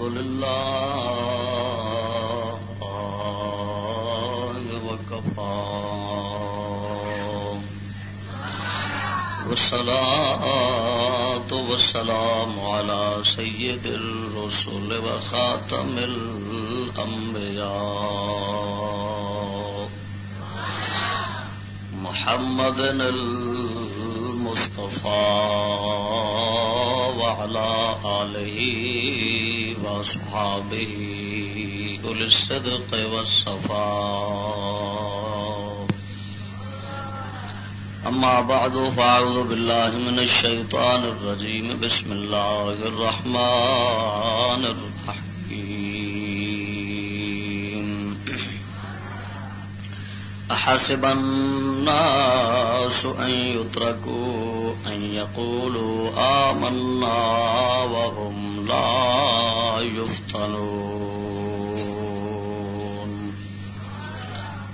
الحمد لله وكفى والصلاة والسلام على سيد الرسل وخاتم الأنبياء محمد المصطفى وعلى آله وأصحابه أولي الصدق والصفاء. أما بعد، فأعوذ بالله من الشيطان الرجيم. بسم الله الرحمن الرحيم. أحسب الناس أن يتركوا أن يقولوا آمنا وهم لا يفتنون.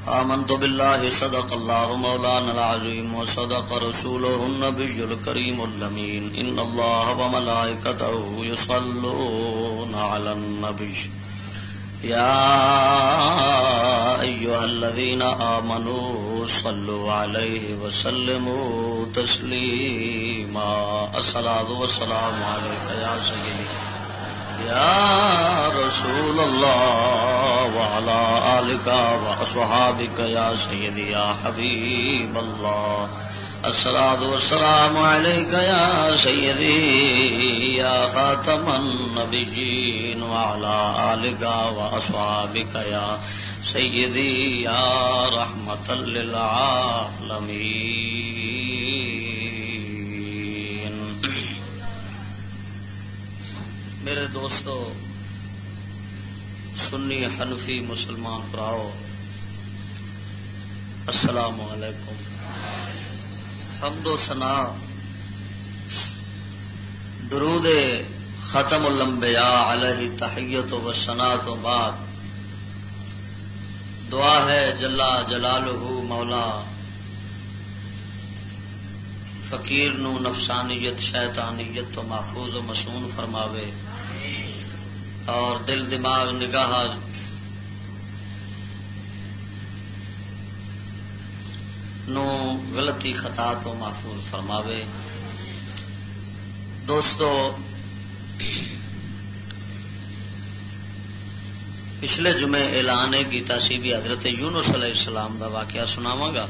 آمنت بالله، صدق الله مولانا العظيم وصدق رسوله النبي الكريم اللمين إن الله وملائكته يصلون على النبي. يا أيها الذين آمنوا صلوا عليه وسلموا تسليما الصلاة والسلام عليك يا سيدي يا رسول الله وعلى آلك وأصحابك يا سيدي يا حبيب الله السلام والسلام عليك يا سيدي يا خاتم النبيين وعلى آلك وأصحابك يا سيدي يا رحمة للعالمين میرے دوستو، سنی حنفی مسلمان پراؤ، السلام علیکم۔ حمد و سنا درود ختم الانبیاء علیہ تحیت و سنا تو بعد دعا ہے جلا جلال مولا۔ فقیر نو نفسانیت، شیطانیت تو محفوظ و مسون فرماوے۔ اور دل دماغ نگاہ۔ نو غلطی خطا تو محفوظ فرماوے۔ دوستو پچھلے جمعے اعلان کیتا سی بھی حضرت یونس علیہ السلام دا واقعہ سناواں گا۔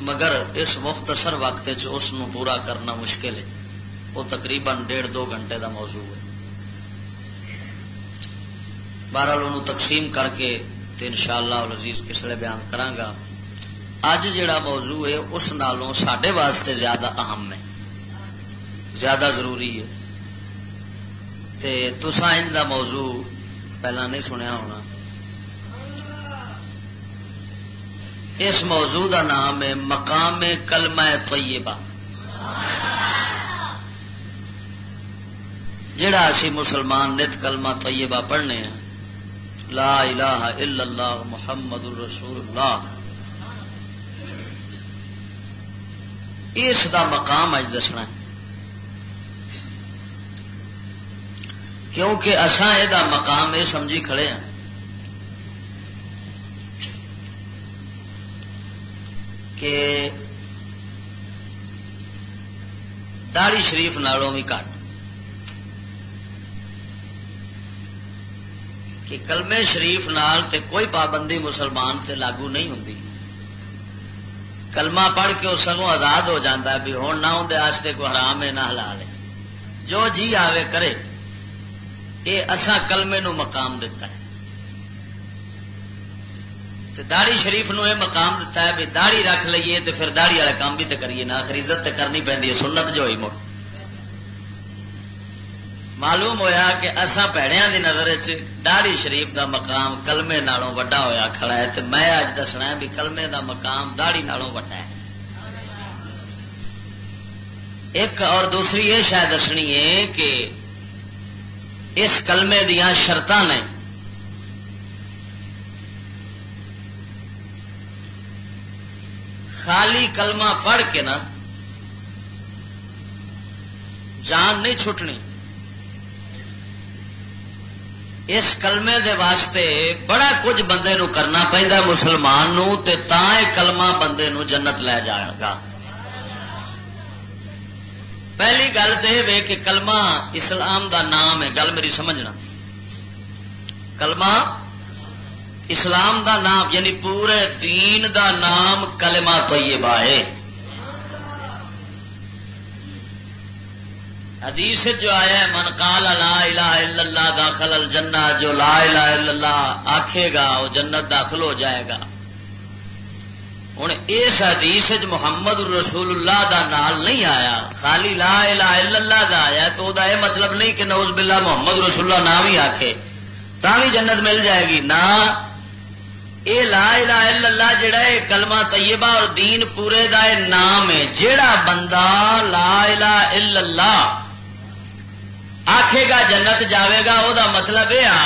مگر اس مختصر وقت اس پورا کرنا مشکل ہے۔ وہ تقریباً ڈیڑھ دو گھنٹے دا موضوع ہے۔ بہرحال انہوں تقسیم کر کے ان شاء اللہ لذیذ کسلے بیان کرانگا اج جڑا موضوع ہے اس نالوں سڈے واسطے زیادہ اہم ہے۔ زیادہ ضروری ہے۔ تے تسا ان دا موضوع پہلا نہیں سنیا ہونا۔ اس موضوع دا نام ہے مقام کلمہ طیبہ۔ جڑا اسی مسلمان نت کلمہ طیبہ پڑھنے ہیں۔ لا الہ الا اللہ محمد الرسول اللہ۔ اس دا مقام اج دسنا ہے۔ کیونکہ اسان یہ مقام یہ سمجھی کھڑے ہیں کہ داڑی شریف نالوں بھی کٹ کہ کلمے شریف نال تے کوئی پابندی مسلمان تے لاگو نہیں ہوں کلمہ پڑھ کے وہ سگوں آزاد ہو جاتا ہے بھی ہوں نہ آستے کو حرام ہے نہ حلال ہے۔ جو جی آوے کرے یہ اسا کلمے نو مقام دیتا ہے۔ داڑی شریف نو یہ مقام دیتا ہے بھی داڑی رکھ لیے تو پھر داڑی والے کام بھی تو کریے، نہ خریدت کرنی پہ سنت جو ہوئی مڑ۔ معلوم ہویا کہ اسا پیڑیا کی نظر داڑی شریف دا مقام کلمے نالوں وڈا ہویا کھڑا ہے تو میں اج دسنا بھی کلمے دا مقام داڑی نالوں وڈا ہے۔ ایک اور دوسری یہ شاید دسنی ہے کہ اس کلمے دیا شرط نے۔ خالی کلمہ پڑھ کے نا جان نہیں چھٹنی۔ اس کلمے دے واسطے بڑا کچھ بندے نو کرنا پہنتا مسلمان نو، تے تا کلمہ بندے نو جنت لے جائے گا۔ پہلی گل تو یہ کہ کلمہ اسلام دا نام ہے، گل میری سمجھنا کلمہ اسلام دا نام یعنی پورے دین دا نام کلمہ طیبہ ہے۔ حدیث جو آیا ہے، من قال لا الہ الا اللہ داخل الجنہ، جو لا الہ الا اللہ آکھے گا، وہ جنت داخل ہو جائے گا۔ ہوں اس حدیث محمد رسول اللہ دا نال نہیں آیا۔ خالی لا الہ الا اللہ دا آیا تو دا یہ مطلب نہیں کہ نوز باللہ محمد رسول اللہ نہ بھی آکھے۔ تا بھی جنت مل جائے گی۔ نہ اے لا الہ الا اللہ جڑا ہے کلمہ طیبہ اور دین پورے دا اے نام ہے، جڑا بندہ لا الہ الا اللہ آخے گا جنت جاوے گا وہ مطلب یہ آ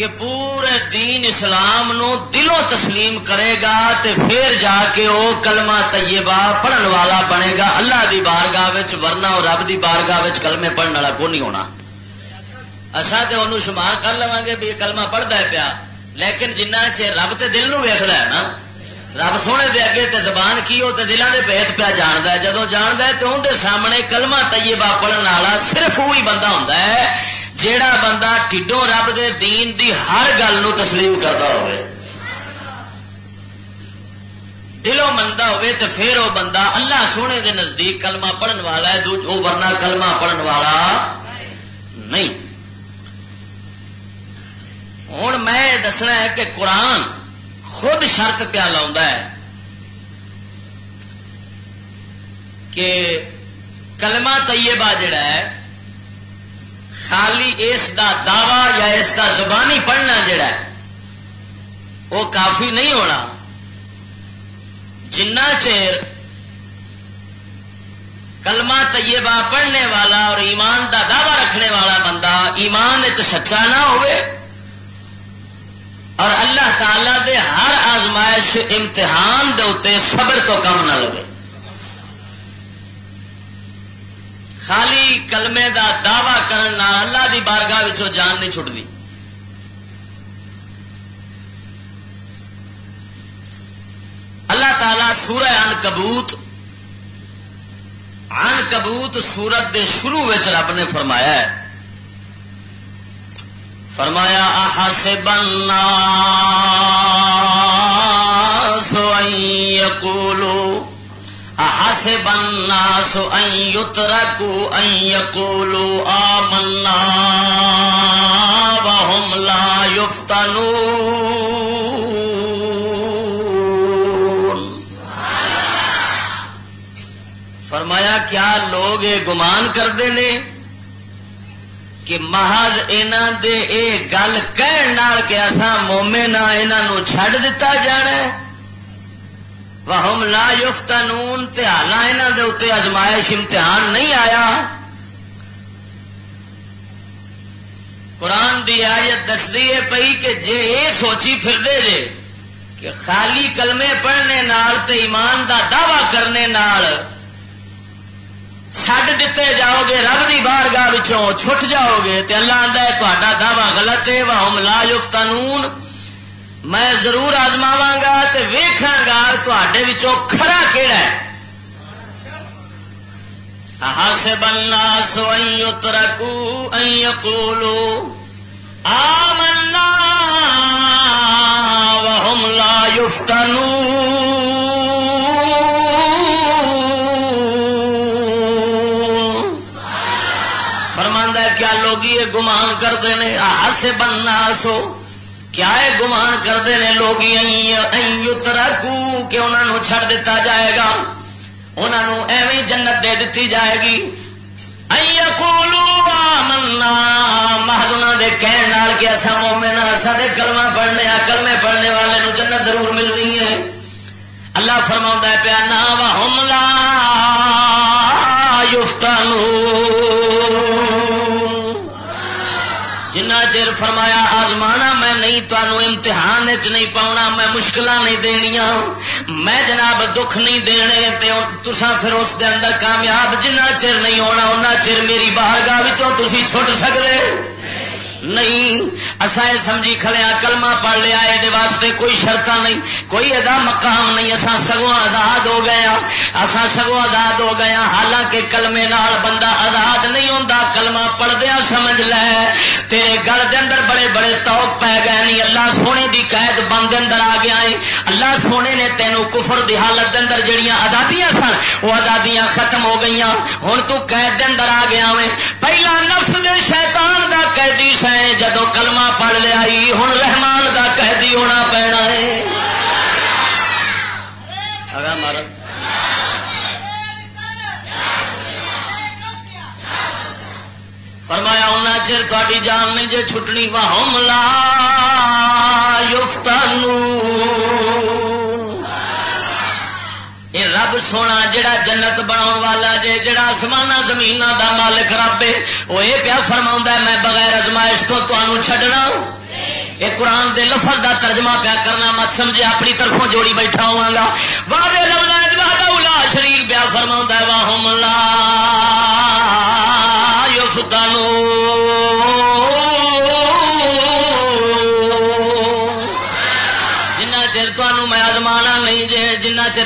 کہ پورے دین اسلام نو دلوں تسلیم کرے گا تے پھر جا کے وہ کلمہ طیبہ پڑھن والا بنے گا۔ اللہ دی بارگاہ ورنہ اور رب دی بارگاہ کلمے پڑھنے والا کو نہیں ہونا۔ اصا تو انہوں شمار کر لوا گے بھی یہ کلمہ پڑھتا ہے پیا۔ لیکن جنہ چر رب تے دل نو ہے نا، رب سونے دے اگے تے زبان کی ہو تے دلان دے پیت پیا جانتا ہے۔ جدو جانتا ہے تو اندر سامنے کلمہ طیبہ پڑھن والا صرف وہی بندہ ہوتا ہے۔ جیڑا بندہ ٹھڈوں رب دے دین دی ہر گل نو تسلیم کرتا ہوئے دلوں منتا ہوئے تو پھر وہ بندہ اللہ سونے دے نزدیک کلمہ پڑھن والا ہے وہ ورنہ کلمہ پڑھن والا نہیں۔ ہوں میں دسنا ہے کہ قرآن خود شرط پیا لا کہ کلمہ طیبہ جڑا ہے خالی اس دا دعوی یا اس کا زبانی پڑھنا جڑا ہے، وہ کافی نہیں ہونا۔ جنا چیر کلمہ طیبہ پڑھنے والا اور ایمان دا دعوی رکھنے والا بندہ ایمان سچا نہ ہوئے، اور اللہ تعالی دے ہر آزمائش امتحان دے اتنے صبر تو کم نہ لگے۔ خالی کلمے دا دعوی کرنا اللہ دی بارگاہ جان نہیں چھٹتی اللہ تعالی سورہ ان کبوت ان کبوت سورت دے شروع رب نے فرمایا ہے۔ فرمایا احسب الناس ان يقولوا احسب الناس ان يتركوا ان يقولوا آمنا وهم لا يفتنون. فرمایا، کیا لوگ یہ گمان کرتے ہیں کہ محض انہوں دے اے گل کہن کہ اصا مومے نہ ہاں، انہوں چھڈ دتا جانا ہے؟ وہم لا یفتنون تے حالا انہوں دے اتنے ازمائش امتحان نہیں آیا۔ قرآن دی آیت دستی ہے پئی کہ جے اے سوچی پھر دے جے کہ خالی کلمے پڑھنے نال تے ایمان دا دعوی کرنے نال چڈ دیتے جاؤ گے رب کی بار گاہ چھٹ جاؤ گے تے اللہ آتا ہے تا دعوی غلط ہے۔ وہ ہم لا قانون میں ضرور آزماوا گا تے ویکھاں گا تے کھڑا کہڑا ہے۔ سے بننا سو ترکو کو آمنا وهم لا يفتنون یہ گمان کرتے ہیں؟ سے بننا سو کیا یہ گمان کرتے ہیں لوگ رکھو کہ انہوں چھڑ دیتا جائے گا۔ انہوں ایویں جنت دے دیتی جائے گی۔ منا مہدنا دے کہنے کہ اصا مومن ہاں، سارے کلمہ پڑھنے آ کلمے پڑھنے والے نو جنت ضرور ملنی ہے۔ اللہ فرما پیا نا حملہ یفتانو چر فرمایا، آزمانا، میں نہیں تمہوں امتحان چ نہیں پاؤنا، میں مشکل نہیں دنیا میں جناب دکھ نہیں دینے تسا پھر اس دے اندر کامیاب جنہ چر نہیں ہونا ان چر میری باہر گاہ چھٹ سکتے نہیں۔ اصا یہ سمجھی کھلیا کلمہ پڑھ لیا یہ واسطے کوئی شرط نہیں۔ کوئی ادا مقام نہیں اصا سگوں آزاد ہو گیا اصا سگوں آزاد ہو گیا حالانکہ کلمے نال بندہ آزاد نہیں ہوتا کلمہ پڑھدیا سمجھ لے۔ تیرے گل دے اندر بڑے بڑے توک پی گئے نہیں اللہ سونے دی قید بند اندر آ گیا ہے۔ اللہ سونے نے تینوں کفر دی حالت دے اندر جڑیاں آزادیاں سن، وہ آزادیاں ختم ہو گئی ہوں تو قید دے اندر آ گیا میں پہلا نفس دے شیطان دا قیدی سن جدو کلمہ پڑھ لیا ہوں رحمان دا قیدی ہونا پینا ہے۔ فرمایا ہونا چر تاری جان نہیں جی چھٹنی واہ ملا یہ رب سونا جڑا جنت بنا والا جے جڑا آسمان زمین دا مالک رب وہ یہ پیا فرما میں بغیر ازمائش تو تمہوں چڈنا یہ قرآن دے لفظ دا ترجمہ پیا کرنا مت سمجھے اپنی طرفوں جوڑی بیٹھا ہوا گا۔ واہ رولا شریف پیا فرما واہ ملا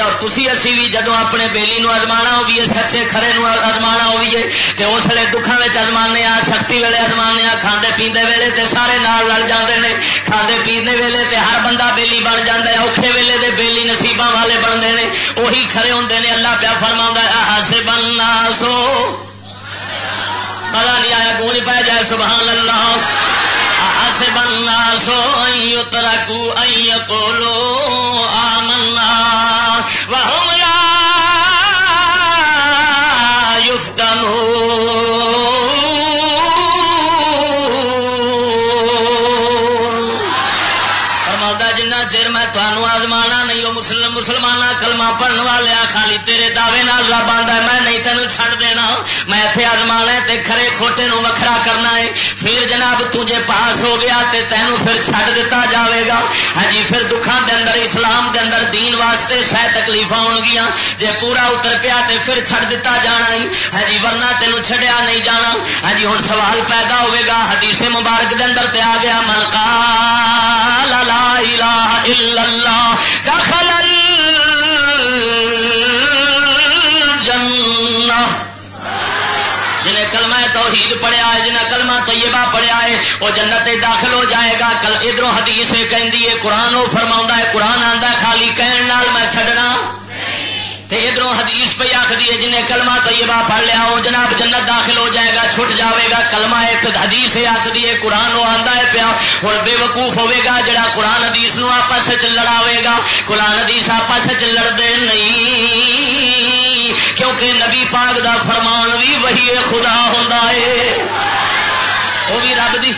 جنہ چر تھی اسی بھی جدو اپنے بیلی نو ازمانا ہوئیے سچے کھڑے نو ازمانا ہوئیے تو اس لیے دکھان میں ازمانے آ سختی ویلے ازمانے آ کھانے پیندے ویلے تے سارے نال لڑ جاندے نے کھانے پیندے ویلے تے ہر بندہ بیلی بن جاتا ہے اوکھے ویلے دے بیلی نصیباں والے بنتے ہیں وہی کھڑے ہوندے نے اللہ پیا فرما ہے بننا سو پتا نہیں آیا گونج پہ جائے سبحان اللہ حسب الناس ان يتركوا ان يقولوا آمنا وهم لا مسلمان کلما پڑھنے والے خالی تیرے دعوے نال رب آتا میں نہیں تینوں چھڑ دینا۔ میں اتنے آزمانا تے کھڑے کھوٹے نو وکھرا کرنا ہے۔ پھر جناب تجھے پاس ہو گیا تے تینوں پھر چھڑ دیتا جاوے گا۔ ہاں جی پھر دکھان دے اندر، اسلام دے اندر دین واسطے شہ تکلیف آن گیا جے پورا اتر پیا تے پھر چھڑ دیتا جانا ہی ہاں جی ورنہ تینوں چھڑیا نہیں جانا۔ ہاں جی ہوں سوال پیدا ہوئے گا۔ حدیث مبارک دے اندر تے آ گیا، من قال لا الہ الا اللہ دخل توحید پڑھیا ہے جنہیں کلمہ طیبہ پڑھیا ہے، وہ جنت داخل ہو جائے گا۔ کل ادھر حدیث کہ قرآن وہ فرما ہے، قرآن آتا ہے، خالی کہن نال میں چڈنا ادھر حدیث پہ آخری ہے، جنہیں کلمہ طیبہ پڑھ لیا، وہ جناب جنت داخل ہو جائے گا، چھٹ جاوے گا۔ کلمہ ایک حدیث آخری ہے، قرآن وہ آتا ہے پیا۔ ہوں بے وقوف ہوے گا، جڑا قرآن حدیث نو آپس لڑاوے گا۔ قرآن حدیث آپس لڑتے نہیں۔ کیونکہ نبی پاک دا فرمان بھی وہی خدا ہوں ہے۔ وہ بھی رب دی۔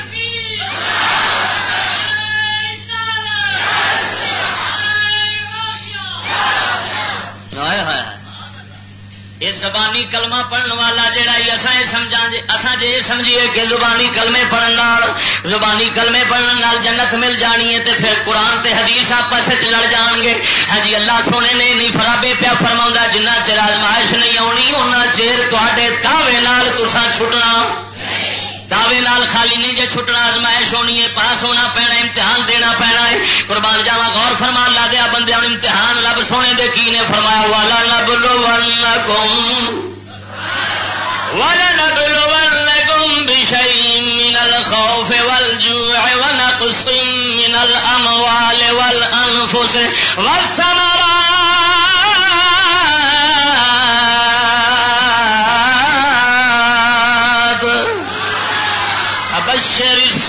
یہ زبانی کلمہ پڑھن والا جہا اصا یہ سمجھا جی یہ سمجھیے کہ زبانی کلمے پڑھن زبانی کلمے پڑھن جنت مل جانی ہے پھر قرآن تے حدیث آپس لڑ جان گے۔ ہاں جی اللہ سونے نے نہیں فرابے پیا فرما جنہ چر آزمائش نہیں آنی ان چیر تے تاوے تسان چھٹنا۔ دعوے نال خالی نہیں جے چھٹنا ازمائش ہونی ہے، پاس ہونا پینا، امتحان دینا پینا ہے۔ قربان جاوا غور فرمان لا دیا بندے امتحان رب سونے دے کی نے فرمایا والا لب لو والا ولنبلونكم بشيء من الخوف والجوع ونقص من الأموال والأنفس والثمرات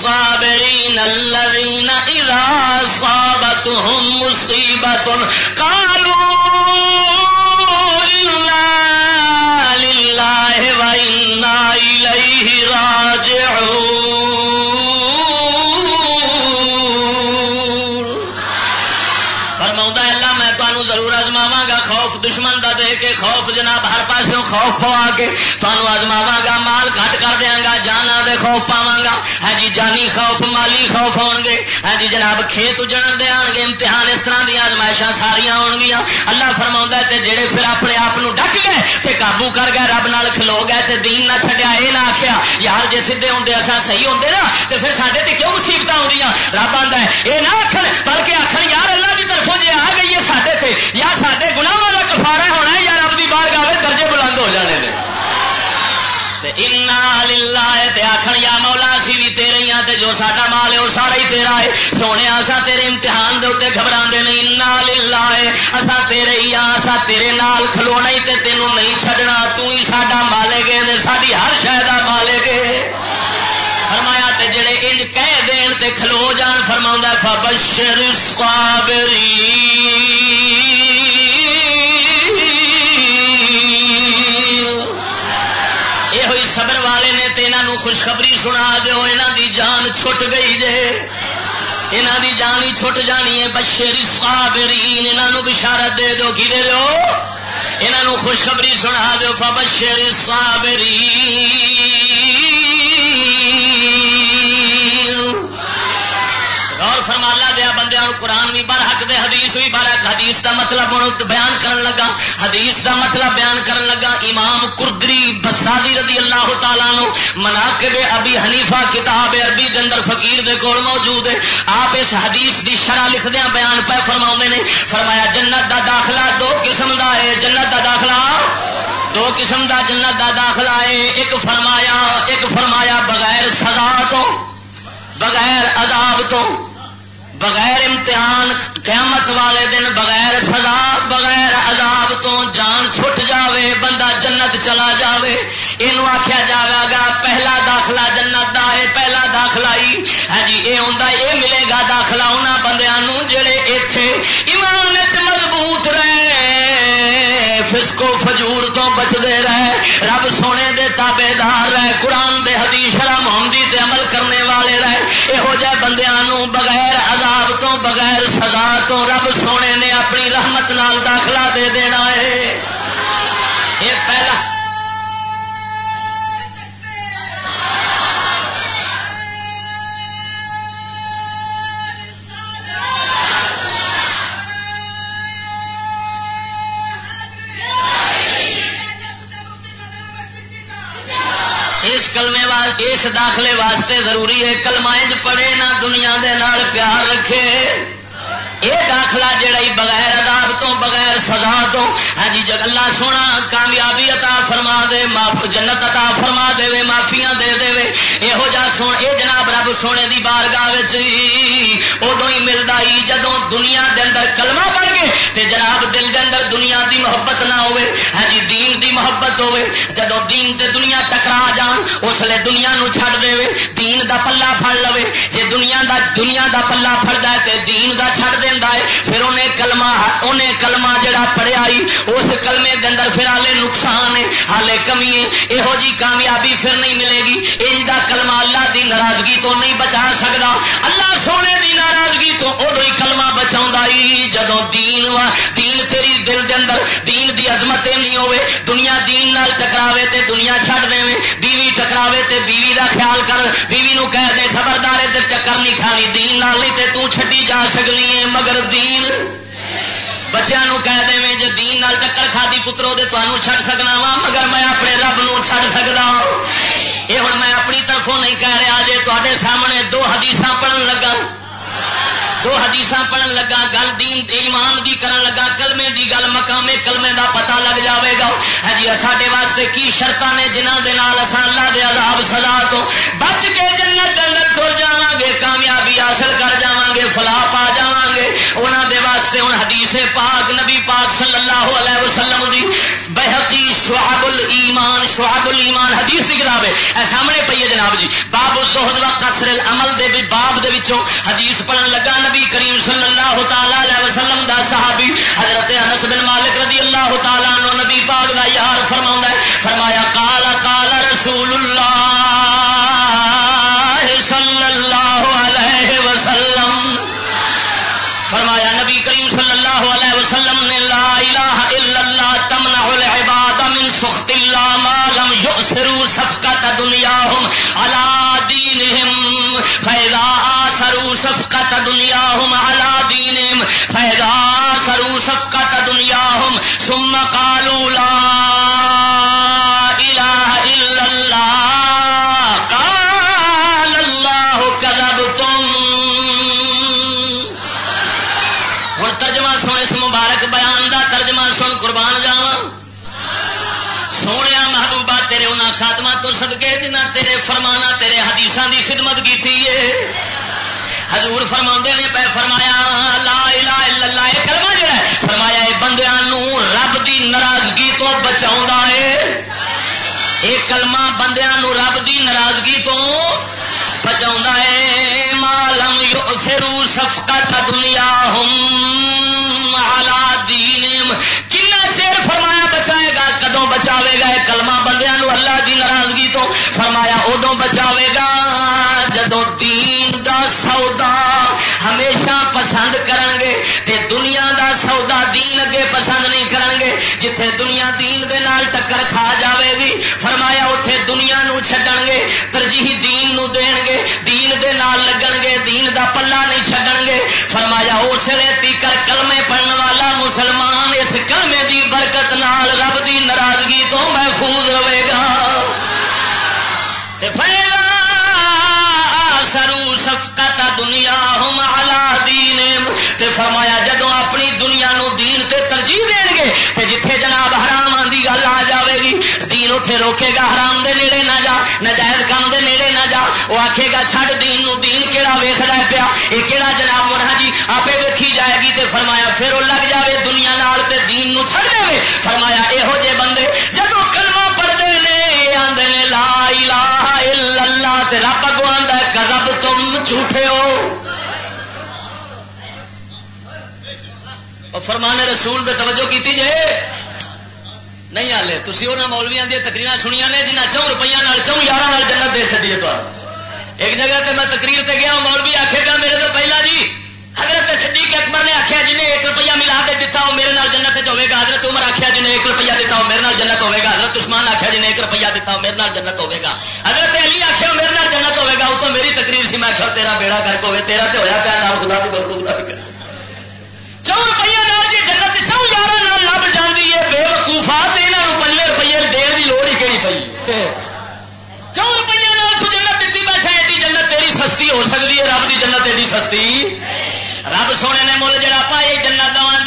الصابرين الذين إذا صابتهم مصيبة قالوا إنا لله وإنا إليه راجعون. دشمن دا دے کے خوف جناب ہر پاس خوف پوا کے تمہوں ازماوا گا، مال گھٹ کر دیا گا جانا دے خوف پاوا گا۔ ہاں جی جانی خوف، مالی خوف ہو گے۔ ہاں جی جناب کھیت اجڑ دے آن گے، امتحان اس طرح دیا آزمائشاں ساریا ہو گیا اللہ فرما تے جڑے پھر اپنے آپ ڈک گئے تے قابو کر گئے، رب نال کھلو گئے تے دین نہ چھڈیا یہ نہ آخیا یار جی سیدے ہوں اصا صحیح ہوں نا تو پھر سارے تے کیوں مصیبت آدی رب آتا ہے یہ نہ آخر بلکہ آخر یار اللہ کی طرفوں جی آ گئی ہے سارے سے یا سارے گنا والا کفارا ہونا ہے یا رب کی بار گاہ درجے بلند ہو جانے دے۔ آخر یا مولا سی بھی تیرے ہاں تے جو ساڈا مال ہے وہ سارا ہی تیرا ہے۔ سونے، آسا تیرے امتحان دے اتنے گھبرا نہیں۔ للہ ہے اسا تیرے ہی ہاں اسا تیرے نال کھلونا ہی تے تینوں نہیں چھڈنا۔ تو ہی ساڈا مالک ہے ساری ہر شہر مالک ہے فرمایا تے جڑے انج کہہ دین تے کھلو جان فرما فبشر الصابرین سنا دیو یہاں دی جان چھٹ گئی جے۔ یہاں دی جان ہی چھٹ جانی ہے بشری صابرین یہاں بشارت دے دو کی دے دو یہاں خوشخبری سنا دیو بشر صابرین۔ فرمالا دیا بندے قرآن بھی بار حق دے، حدیث بھی بار حق۔ حدیث دا مطلب بیان کرن لگا۔ حدیث دا مطلب بیان کرن لگا۔ امام کردری بسادی رضی اللہ تعالیٰ نو منا کے ابھی حنیفہ کتاب عربی دے اندر فقیر دے کول موجود ہے۔ آپ اس حدیث دی شرح لکھدیا بیان پہ فرما نے۔ فرمایا، جنت دا داخلہ دو قسم دا ہے۔ جنت دا داخلہ دو قسم دا، جنت دا داخلہ ہے۔ ایک فرمایا ایک فرمایا بغیر سزا تو، بغیر عذاب تو۔ بغیر امتحان قیامت والے دن، بغیر سزا، بغیر عذاب تو جان چھٹ جاوے، بندہ جنت چلا جاوے۔ یہ آخیا جائے گا، پہلا داخلہ جنت دا ہے، پہلا داخلہ ہی۔ ہاں جی یہ آتا یہ ملے گا داخلہ انہوں اس داخلے واسطے ضروری ہے کلمائج پڑے نہ دنیا دے نال پیار رکھے۔ یہ داخلہ جڑا ہی بغیر عذاب تو، بغیر سزا تو ہاں جی جگ اللہ سونا کامیابی عطا فرما دے، معاف جنت عطا فرما دے وے، معافیاں دے دے وے۔ یہو جا سن اے جناب رب سونے دی بارگاہ ادو ہی ملتا ہی جدو دنیا دے اندر کلمہ پڑھ کے تے جناب دل دے اندر دنیا دی محبت نہ ہوے ہاں جی دین دی محبت ہوے جدو دین تے دنیا ٹکرا جان، اس لیے دنیا نو چھڑ دے وے، دین دا پلہ پھڑ لوے۔ جے دنیا دا دنیا دا پلہ پھڑدا ہے تے دین دا چھڑ دے دینا ہے۔ پھر انہیں کلمہ انہیں کلمہ جڑا پڑھیا اس کلمے کے اندر پھر ہالے نقصان ہے ہالے کمی ہے۔ یہو جی کامیابی پھر نہیں ملے گی۔ ان کا کلمہ اللہ دی ناراضگی تو نہیں بچا سکتا اللہ سونے دی ناراضگی تو ادو ہی کلمہ بچا جدو دین وا، دین تیری دل دے اندر، دین دی عظمت نہیں ہوے دنیا دین نال ٹکراوے تے دنیا چھڈ دے بیوی ٹکراوے تے بیوی دا خیال کر، بیوی نو کہہ دے خبردار تے چکر نہیں کھانی، دین نال نہیں تے تو چھڈی جا سکنی ہے۔ مگر دین بچوں کہہ دیں جی دین نال چکر کھادی پترو دے تمہوں چھڈ سکنا وا، مگر میں اپنے رب نو چھڈ سکتا یہ ہاں۔ ہوں میں اپنی طرفوں نہیں کہہ رہا جی تے سامنے دو حدیث پڑھن لگا۔ دو حدیث پڑھن لگا، گل دین ایمان دی کرن لگا، کلمے دی گل، مقامے کلمے دا پتہ لگ جاوے گا۔ ہاں جی، ساڈے واسطے کی شرط نے جنہوں کے نال اللہ دے عذاب سزا تو بچ کے جنت جنت تر جا۔ سامنے پی ہے جناب جی۔ باب زہد و قصر العمل دے بھی باب دے وچوں حدیث پڑھن لگا نبی کریم صلی اللہ تعالی علیہ وسلم دا صحابی حضرت انس بن مالک رضی اللہ تعالی عنہ نبی پاک دا یار فرماوندا ہے۔ کی کی حضور فرما نے پہ فرمایا، لا الہ الا اللہ، یہ کلمہ ہے، فرمایا یہ بندیاں رب دی ناراضگی تو بچا ہے۔ یہ کلمہ بندیاں رب دی ناراضگی تو بچا ہے۔ مالم یو سفقت دنیا ہم دین کنا چیر فرمایا بچائے گا، کدوں بچاوے گا؟ کلمہ بندیاں اللہ دی ناراضگی تو فرمایا ادو بچاوے ترجیح دین نو دین گے دین دے نال لگن گے دین دا پلہ نہیں چھڈن گے فرمایا، اس ریتی کر کلمے پڑھن والا مسلمان اس کلمے دی برکت نال رب دی ناراضگی تو محفوظ رہے گا۔ تے سرو سفقت دنیا ہم علا دین تے فرمایا جدو اپنی دنیا نو دین تے ترجیح دین گے تے جتھے جناب حرام آندی گل آ جاوے گی، دین اتے روکے گا فرمایا پھر وہ لگ جاوے دنیا نال تے دین نو چھڑ دے فرمایا یہو جے بندے جدو کلمہ پڑھتے ہیں آدھے لا الہ الا اللہ تے رب اگوان کذب تم جھوٹے ہو۔ فرمانے رسول دے توجہ کیتی جے؟ نہیں آلے تھی وہ مولویا دیا تکریر سنیا نے جنہیں چون روپیہ چون یار جنت دے سکیے تو ایک جگہ تے میں تقریر تے گیا مولوی آخے گا، میرے تو پہلا جی حضرت صدیق اکبر نے آخیا جنہیں ایک روپیہ ملا کے دتا وہ میرے نال جنت ہوے گا۔ حضرت عمر آخیا جنہیں ایک روپیہ دتا وہ میرے نال جنت ہوے گا۔ حضرت عثمان آخیا جنہیں ایک روپیہ دتا وہ میرے نال جنت ہوے گا۔ حضرت علی آخیا میرے نال جنت ہوے گا۔ وہ تو میری تقریر سی۔ میں آخر تیرا بیڑا کر کے تیرا تو ہوا پیا نام خدا کی بہت خدا چون روپیہ نال جی جنت چون یار لب جاتی ہے۔ بے وقوفا تو یہاں پنجے روپیے دن کی لوڑ ہی کہڑی پی چون روپیہ نال تو جنت دیتی بیٹھا ایڈی جنت تیری سستی ہو سکتی ہے، رب کی جنت ایڈی سستی رب سونے نے مل جڑا پائی جنت ان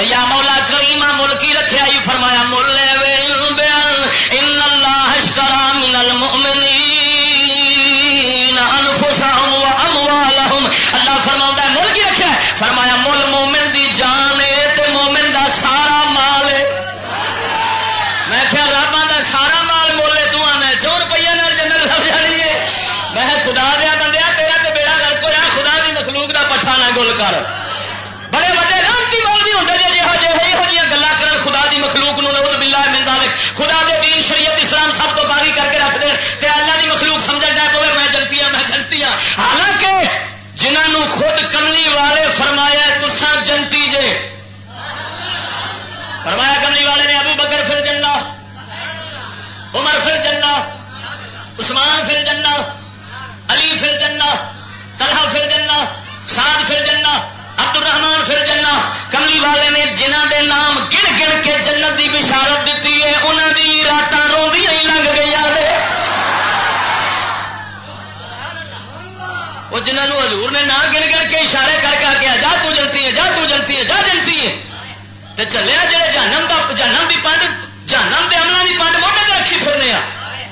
یا مولا کریما ملکی رکھے آئی فرمایا مل ان اللہ اشترى من المؤمنین انفسهم واموالهم اللہ فرماؤں مل کی رکھا فرمایا کملی والے فرمایا تسا جنتی جے۔ فرمایا کملی والے نے ابو بکر پھر جنا عمر پھر جنا عثمان پھر جنا علی پھر جنا طلحہ پھر جنا سعد پھر جنا عبد الرحمان پھر جنا کملی والے نے جنہ دے نام گن گن کے جنت دی بشارت دیتی ہے انہوں دی رات رو بھی لنگ گئی وہ جنہوں حضور نے نام گن گن کے اشارے کر کر کے جا تو جلتی ہے، جا تو جلتی ہے، جا جلتی ہے۔ تو چلے جی جانم کا جانم کی پنڈ جانم کے عملوں کی پنڈ موٹے رکھی پھرنے آ۔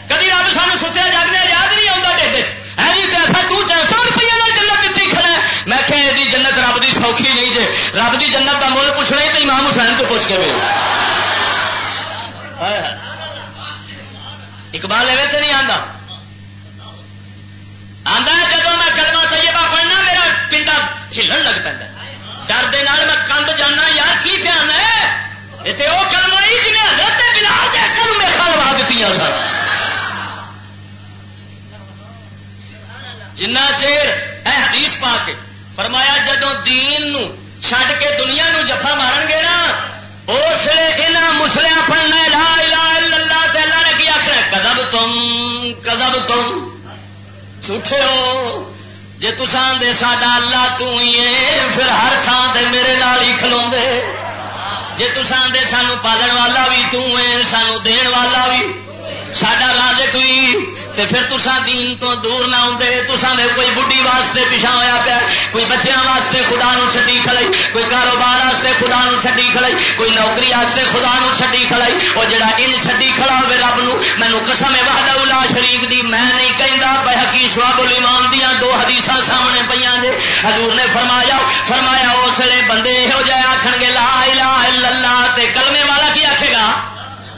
کدی رب سان ستیا جاگنے یاد نہیں آتا ڈیڈ جی، ایسا تو روپیے کا جنت دیتی کھڑا ہے۔ میں کہ یہ جنت رب کی سوکھی نہیں جے۔ رب کی جنت کا مل پوچھنا ہی تو امام حسین تو پوچھ کے اقبال ایویں تو نہیں آتا آتا جب میں میرا ہلن لگ پہ ڈر میں کند جانا، یار کی دھیان ہے؟ اتنے وہ کلمہ ہی جنہیں حضرت بلال جیسے میرا لوا دیتی سر جنہ چیر اے حدیث پا کے فرمایا جدو دین نو چھڈ کے دنیا نو جفا مارن گے نا، اس لیے یہاں مسلیا پڑنا لا الہ الا اللہ تے اللہ نے کی آخر کدب تم کدب تم۔ جھوٹے ہو۔ جی تسان دے ساڈا اللہ تے پھر ہر تھان دے میرے نال ہی کھلو جی تسان دے سانو پالن والا بھی توں سانو دین والا بھی، ساڈا رازق بھی۔ تے پھر تسا دین تو دور نہ آتے تسا نے کوئی بڑھی واسطے پیچھا ہوا پیا، کوئی بچیاں واسطے خدا نو چڈی کھلائی، کوئی کاروبار واسطے خدا نو چڈی کھلائی، کوئی نوکری واسطے خدا نو چڈی کھلائی وہ جڑا ان چڈی کھڑا ہوے رب نو مینو قسم وحدہ الا شریف دی، میں نہیں کہندا بحقی شعب الایمان دیاں دو حدیث سامنے پیاں جے حضور نے فرمایا فرمایا اس لیے بندے یہو جہ آخن گے، لا الہ الا اللہ، تے کلمے والا کی آکھے گا؟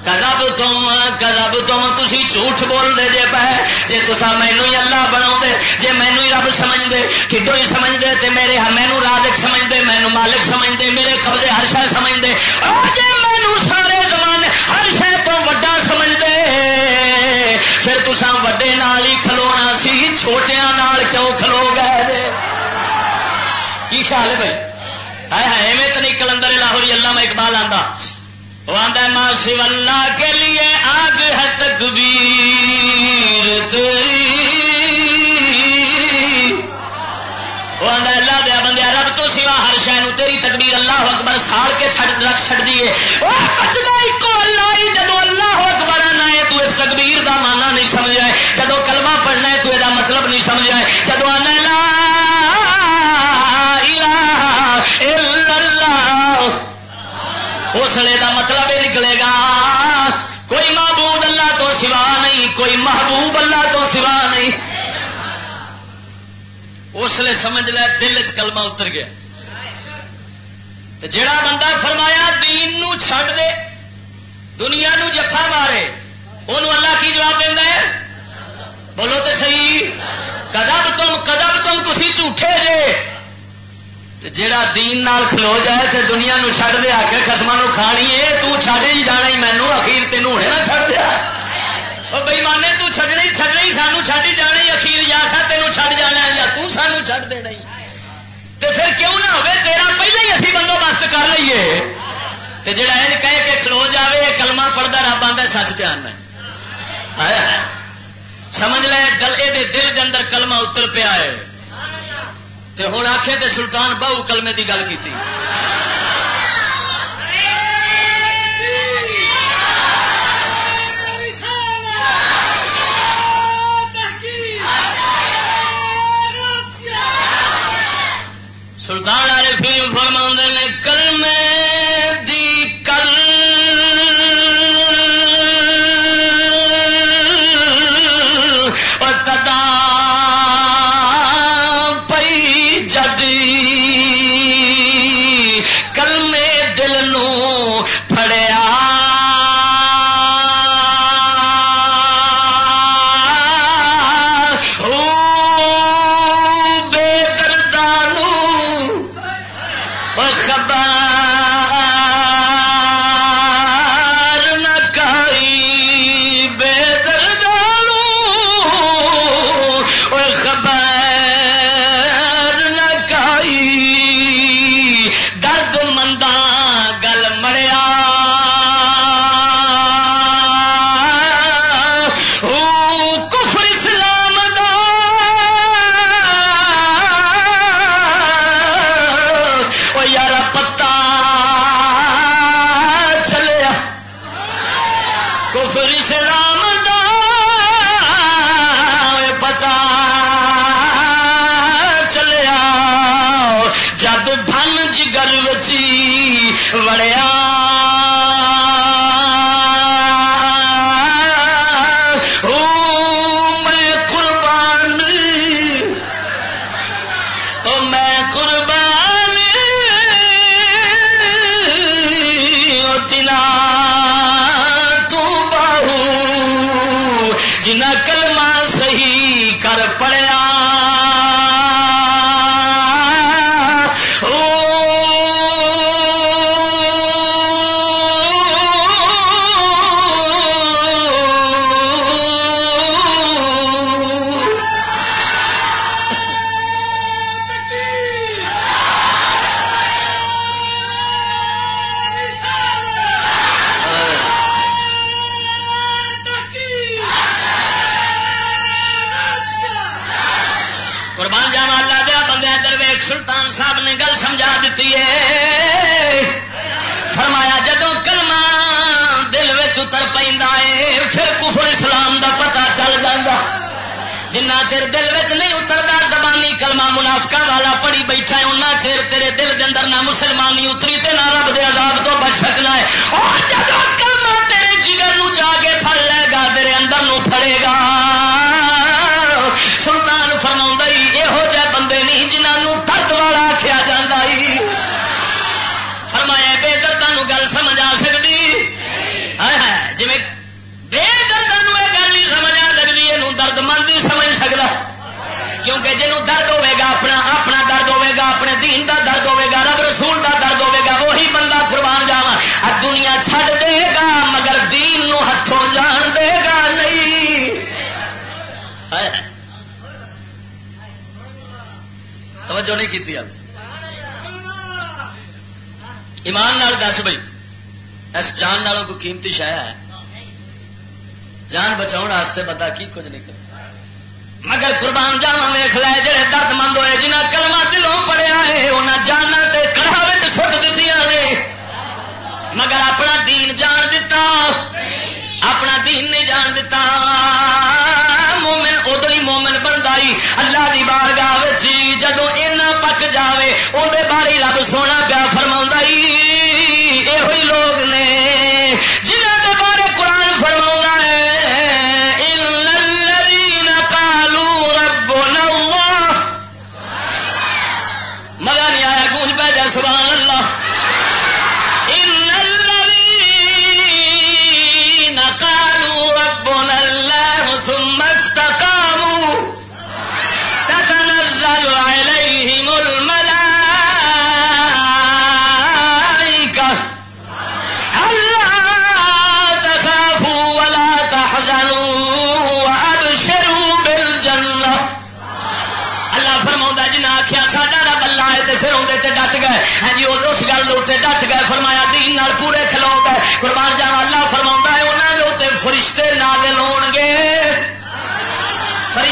کدب تم کدب تم تھی جھوٹ بول دے جے پہ جی تصا مینو ہی اللہ بنا جی مینو ہی رب سمجھ دے کڈو ہی سمجھ دے تے میرے مینو رادک سمجھ دے مینو مالک سمجھ دے میرے قبضے ہر شہ سمجھ دے جی مینو سارے زمانے ہر شہ تو وڈا سمجھ دے پھر تسا وڈے نال ہی کھلونا سی چھوٹیاں نال کیوں کھلو گئے کی خیال ہے بھائی ہے ایویں تو نہیں کلندر لاہوری اللہ میں اقبال آتا ماں شیو اللہ کے لیے آگ ہے تکبیر تیری۔ اللہ دیا بندے رب تو سوا ہر شہ تیری تکبیر اللہ اکبر ساڑ کے رکھ چڑ دیے اللہ ہی جب اللہ اکبر آنا ہے تو اس تکبیر دا مانا نہیں سمجھا ہے جب اسلے کا مطلب یہ نکلے گا۔ کوئی محبوب اللہ تو سوا نہیں، کوئی محبوب اللہ تو سوا نہیں۔ اس لیے سمجھ لیا دل چ کلمہ اتر گیا۔ جڑا بندہ فرمایا، دین نو چھڈ دے، دنیا نو جفا مارے انہوں اللہ کی جواب دینا ہے؟ بولو تو صحیح۔ کدب تم کدب تم تھی جیڑا دین نال کھلو جائے تے دنیا نو چھڑ دے آ کے خسما کھانی ہے تو چھڑ ہی جانا ہی، مینو اخیر تین ہونے نہ چھڑ دیا۔ وہ بئی مانے تو چھڑنا ہی چھڑنا ہی، سانو چھڑ ہی جانا ہی، اخیر یا سا تینوں چھڑ جانا یا تو سانو چھڑ دینا ہی۔ تے پھر کیوں نہ ہوئے، تیرا پہلے ہی اسی بندوبست کر لیے تے جڑا این کہے کہ کھلو جاوے کلمہ پڑھتا رب آتا سچ دھیان میں سمجھ لے دل یہ دل کے اندر کلمہ اتر پیا ہے۔ تے ہوں آخے تے سلطان بہو کلمے کی گل کی سلطان والے فلم فرما نے، کل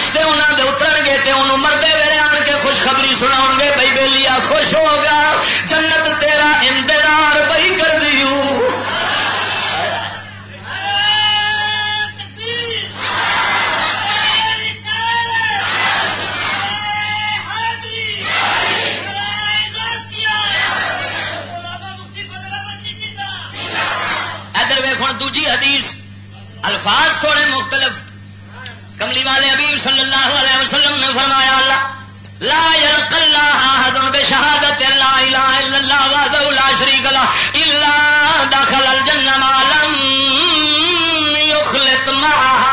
فرشتے انہوں کے اتر گے تو انہوں مردے ویلے آن کے خوشخبری سنا گے بھائی بہلی خوش ہوگا جنت تیرا انتظار بھائی کر دیو۔ حدیث، الفاظ تھوڑے مختلف۔ کملی والے حبیب صلی اللہ علیہ وسلم نے فرمایا، اللہ، لا يلق الله احد بشهادت لا اله الا الله وحده لا شريك له الا دخل الجنة ما لم يخلط معها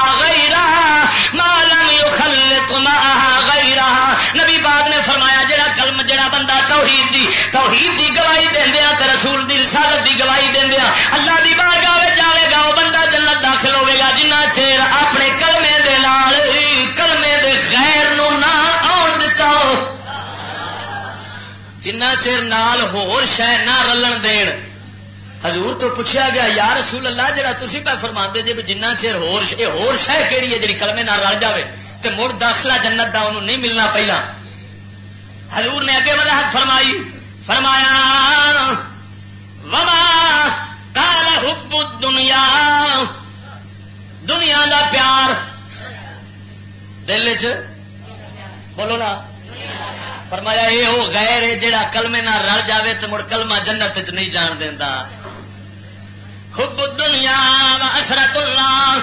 جنہ چیر نال ہور شے نہ رلن دین۔ حضور تو پوچھا گیا، یا رسول اللہ، جڑا تھی پہ فرما دے جی جنہ چیر ہور شہ کہڑی ہے جی کلمے نہ رل جائے تو مڑ داخلہ جنت دا انہوں نہیں ملنا پہلا۔ حضور نے اگے وضاحت فرمائی، فرمایا، وما کال حب دنیا دنیا دا پیار۔ دل چ بولو نا۔ فرمایا یہ وہ غیر جڑا کلمے نہ رل جاوے تو مڑ کلمہ جنت چ نہیں جان دینا خوب دنیا اثرت اللہ۔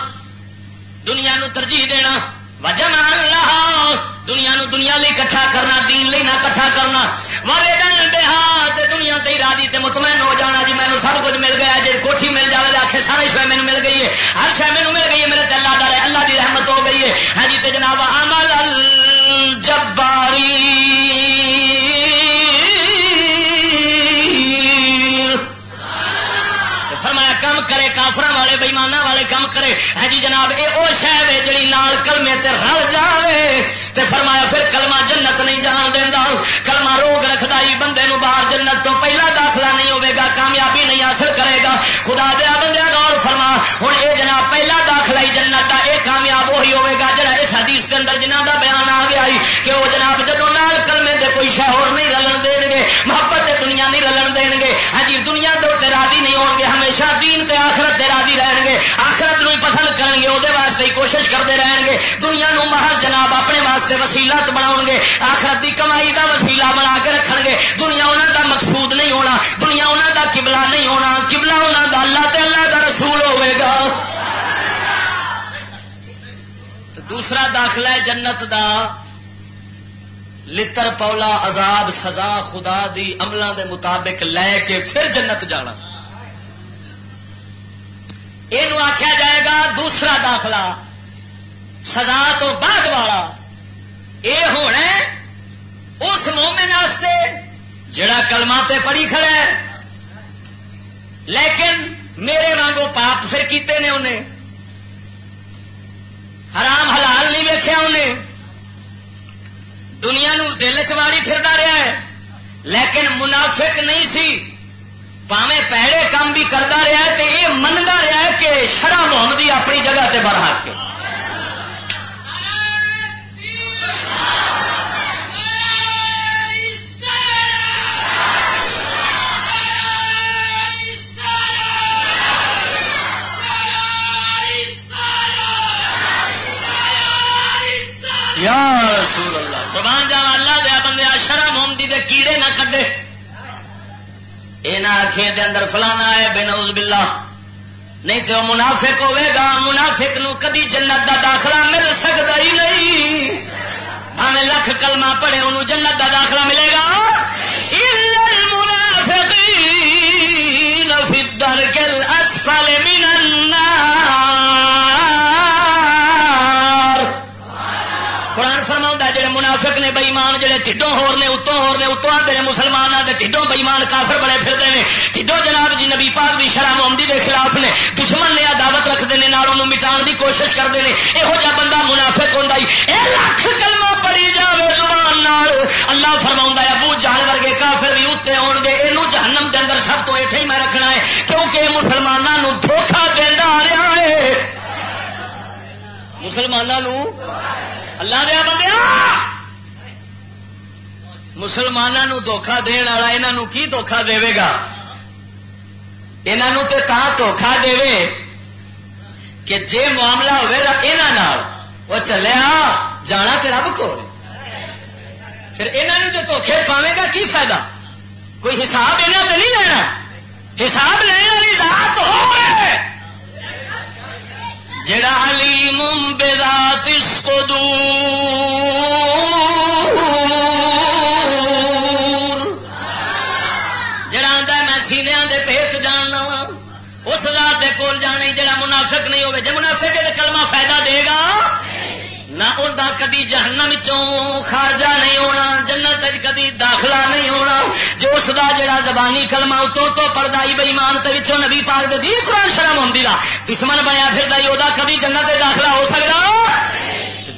دنیا نو ترجیح دینا۔ وجہ اللہ۔ دنیا نو دنیا لی کٹھا کرنا، دین لی نہ کٹھا کرنا۔ والے دن بہار دنیا تے راضی تے مطمئن ہو جانا جی مینو سب کچھ مل گیا جی کوٹھی مل جائے آخر ساری شہ مینو مل گئی ہے۔ ہر شہ مینو مل گئی ہے، میرے اللہ دار اللہ کی رحمت ہو گئی ہے۔ ہاں جی تے جناب، عمل الجباری۔ کرے کافر والے بےمانہ والے کم کرے۔ ہے جی جناب یہ وہ شہ ہے جی نال کلمے تے رل جائے تے فرمایا پھر کلمہ جنت نہیں جان دینا کلمہ روگ رکھتا ہی بندے نو باہر جنت تو پہلا داخلہ نہیں ہوے گا، کامیابی نہیں حاصل کرے گا۔ خدا دیا بندے غور فرما ہوں یہ جناب، پہلا داخلہ ہی جنت کا یہ کامیاب وہی ہوے گا جڑا اس حدیث کے اندر جنہ کا بیان آ گیا کہ وہ جناب جدو کوئی شہ اور نہیں رلن دے گے، محبت دنیا نہیں رلن دے گے۔ ہاں جی دنیا دو راضی نہیں ہو گے، ہمیشہ دین تے آخرت تے راضی رہن گے۔ آخرت نو پسند کریں گے وہ واسطے ہی کوشش کرتے رہن گے۔ دنیا نو محل جناب اپنے واسطے واسطے وسیلہ بنا گے، آخرت کی کمائی کا وسیلہ بنا کے رکھ گے۔ دنیا انہوں کا مقصود نہیں ہونا، دنیا انہوں کا کبلا نہیں ہونا کبلا انہوں کا اللہ تے اللہ کا رسول ہوے گا۔ دوسرا داخلہ ہے جنت دا۔ لتر پولا عذاب سزا خدا دی عملوں دے مطابق لے کے پھر جنت جانا۔ یہ آخیا جائے گا دوسرا داخلہ، سزا تو بعد والا۔ یہ ہونا اس مومن واسطے جڑا کلمہ تے پڑھی کھڑا ہے۔ لیکن میرے وانگو پاپ پھر کیتے نے انہیں۔ حرام حلال نہیں ویچیا انہیں۔ دنیا نو دل چاڑی پھرتا رہا ہے۔ لیکن منافق نہیں سی۔ پاوے پہلے کام بھی کرتا رہا ہے یہ منگا رہا ہے کہ شرح محمد اپنی جگہ سے بڑھا کے زبان جا، اللہ دیا بندے شرم ہومدی دے کیڑے نہ کڈے۔ یہ نہ آخے دے اندر فلانا ہے، بے نوز باللہ۔ نہیں تو منافق ہوے گا، منافق نو کدی جنت دا داخلہ مل سکتا ہی نہیں۔ ہمیں لکھ کلمہ پڑھے، انہوں جنت دا داخلہ ملے گا۔ المنافقین فی الدرک الاسفل من النار۔ منافق نے بئیمان جڑے ٹھڈوں ہور نے، اتوں ہور نے، اتوں آتے ہیں مسلمان آتے ٹھڈوں بئیمان کافر بڑے پھرتے ہیں ٹھڈوں جناب جی نبی پاک بھی شرح محمدی کے خلاف نے۔ دشمن نے دعوت رکھتے ہیں نال مٹان کی کوشش کرتے ہیں یہو جہ بندہ منافق ہوتا ہی۔ لکھ کلمہ پڑی جائے زبان اللہ فرما ہے، ابو جان ورگے کافر بھی اتنے ہو گے۔ یہ جہنم کے اندر سب تو ایٹھے ہی میں رکھنا ہے۔ کیونکہ مسلمانوں دھوکھا دینا رہا ہے۔ مسلمانوں اللہ دیا بندیا مسلمانوں دھوکھا دن والا یہاں کی دھوکھا دے گا؟ یہاں تو دھوکھا دے کہ جے معاملہ ہوگا یہاں وہ چلیا جانا تو رب کو پھر یہاں جو دھوکھے پاوے گا کی فائدہ؟ کوئی حساب یہاں تو نہیں لینا۔ حساب لینے والی رات ہو جڑا علی ممبے رات نہ کدی جہنم خارجہ نہیں ہونا، جنت کدی داخلہ نہیں ہونا۔ جو اس کا جڑا زبانی کلمہ اتوں تو پڑھتا ہی بئیمان تو نبی پاک دے جی قرآن شرم ہوتی دا، دشمن بنیا پھر وہ کبھی جنت داخلہ ہو سکتا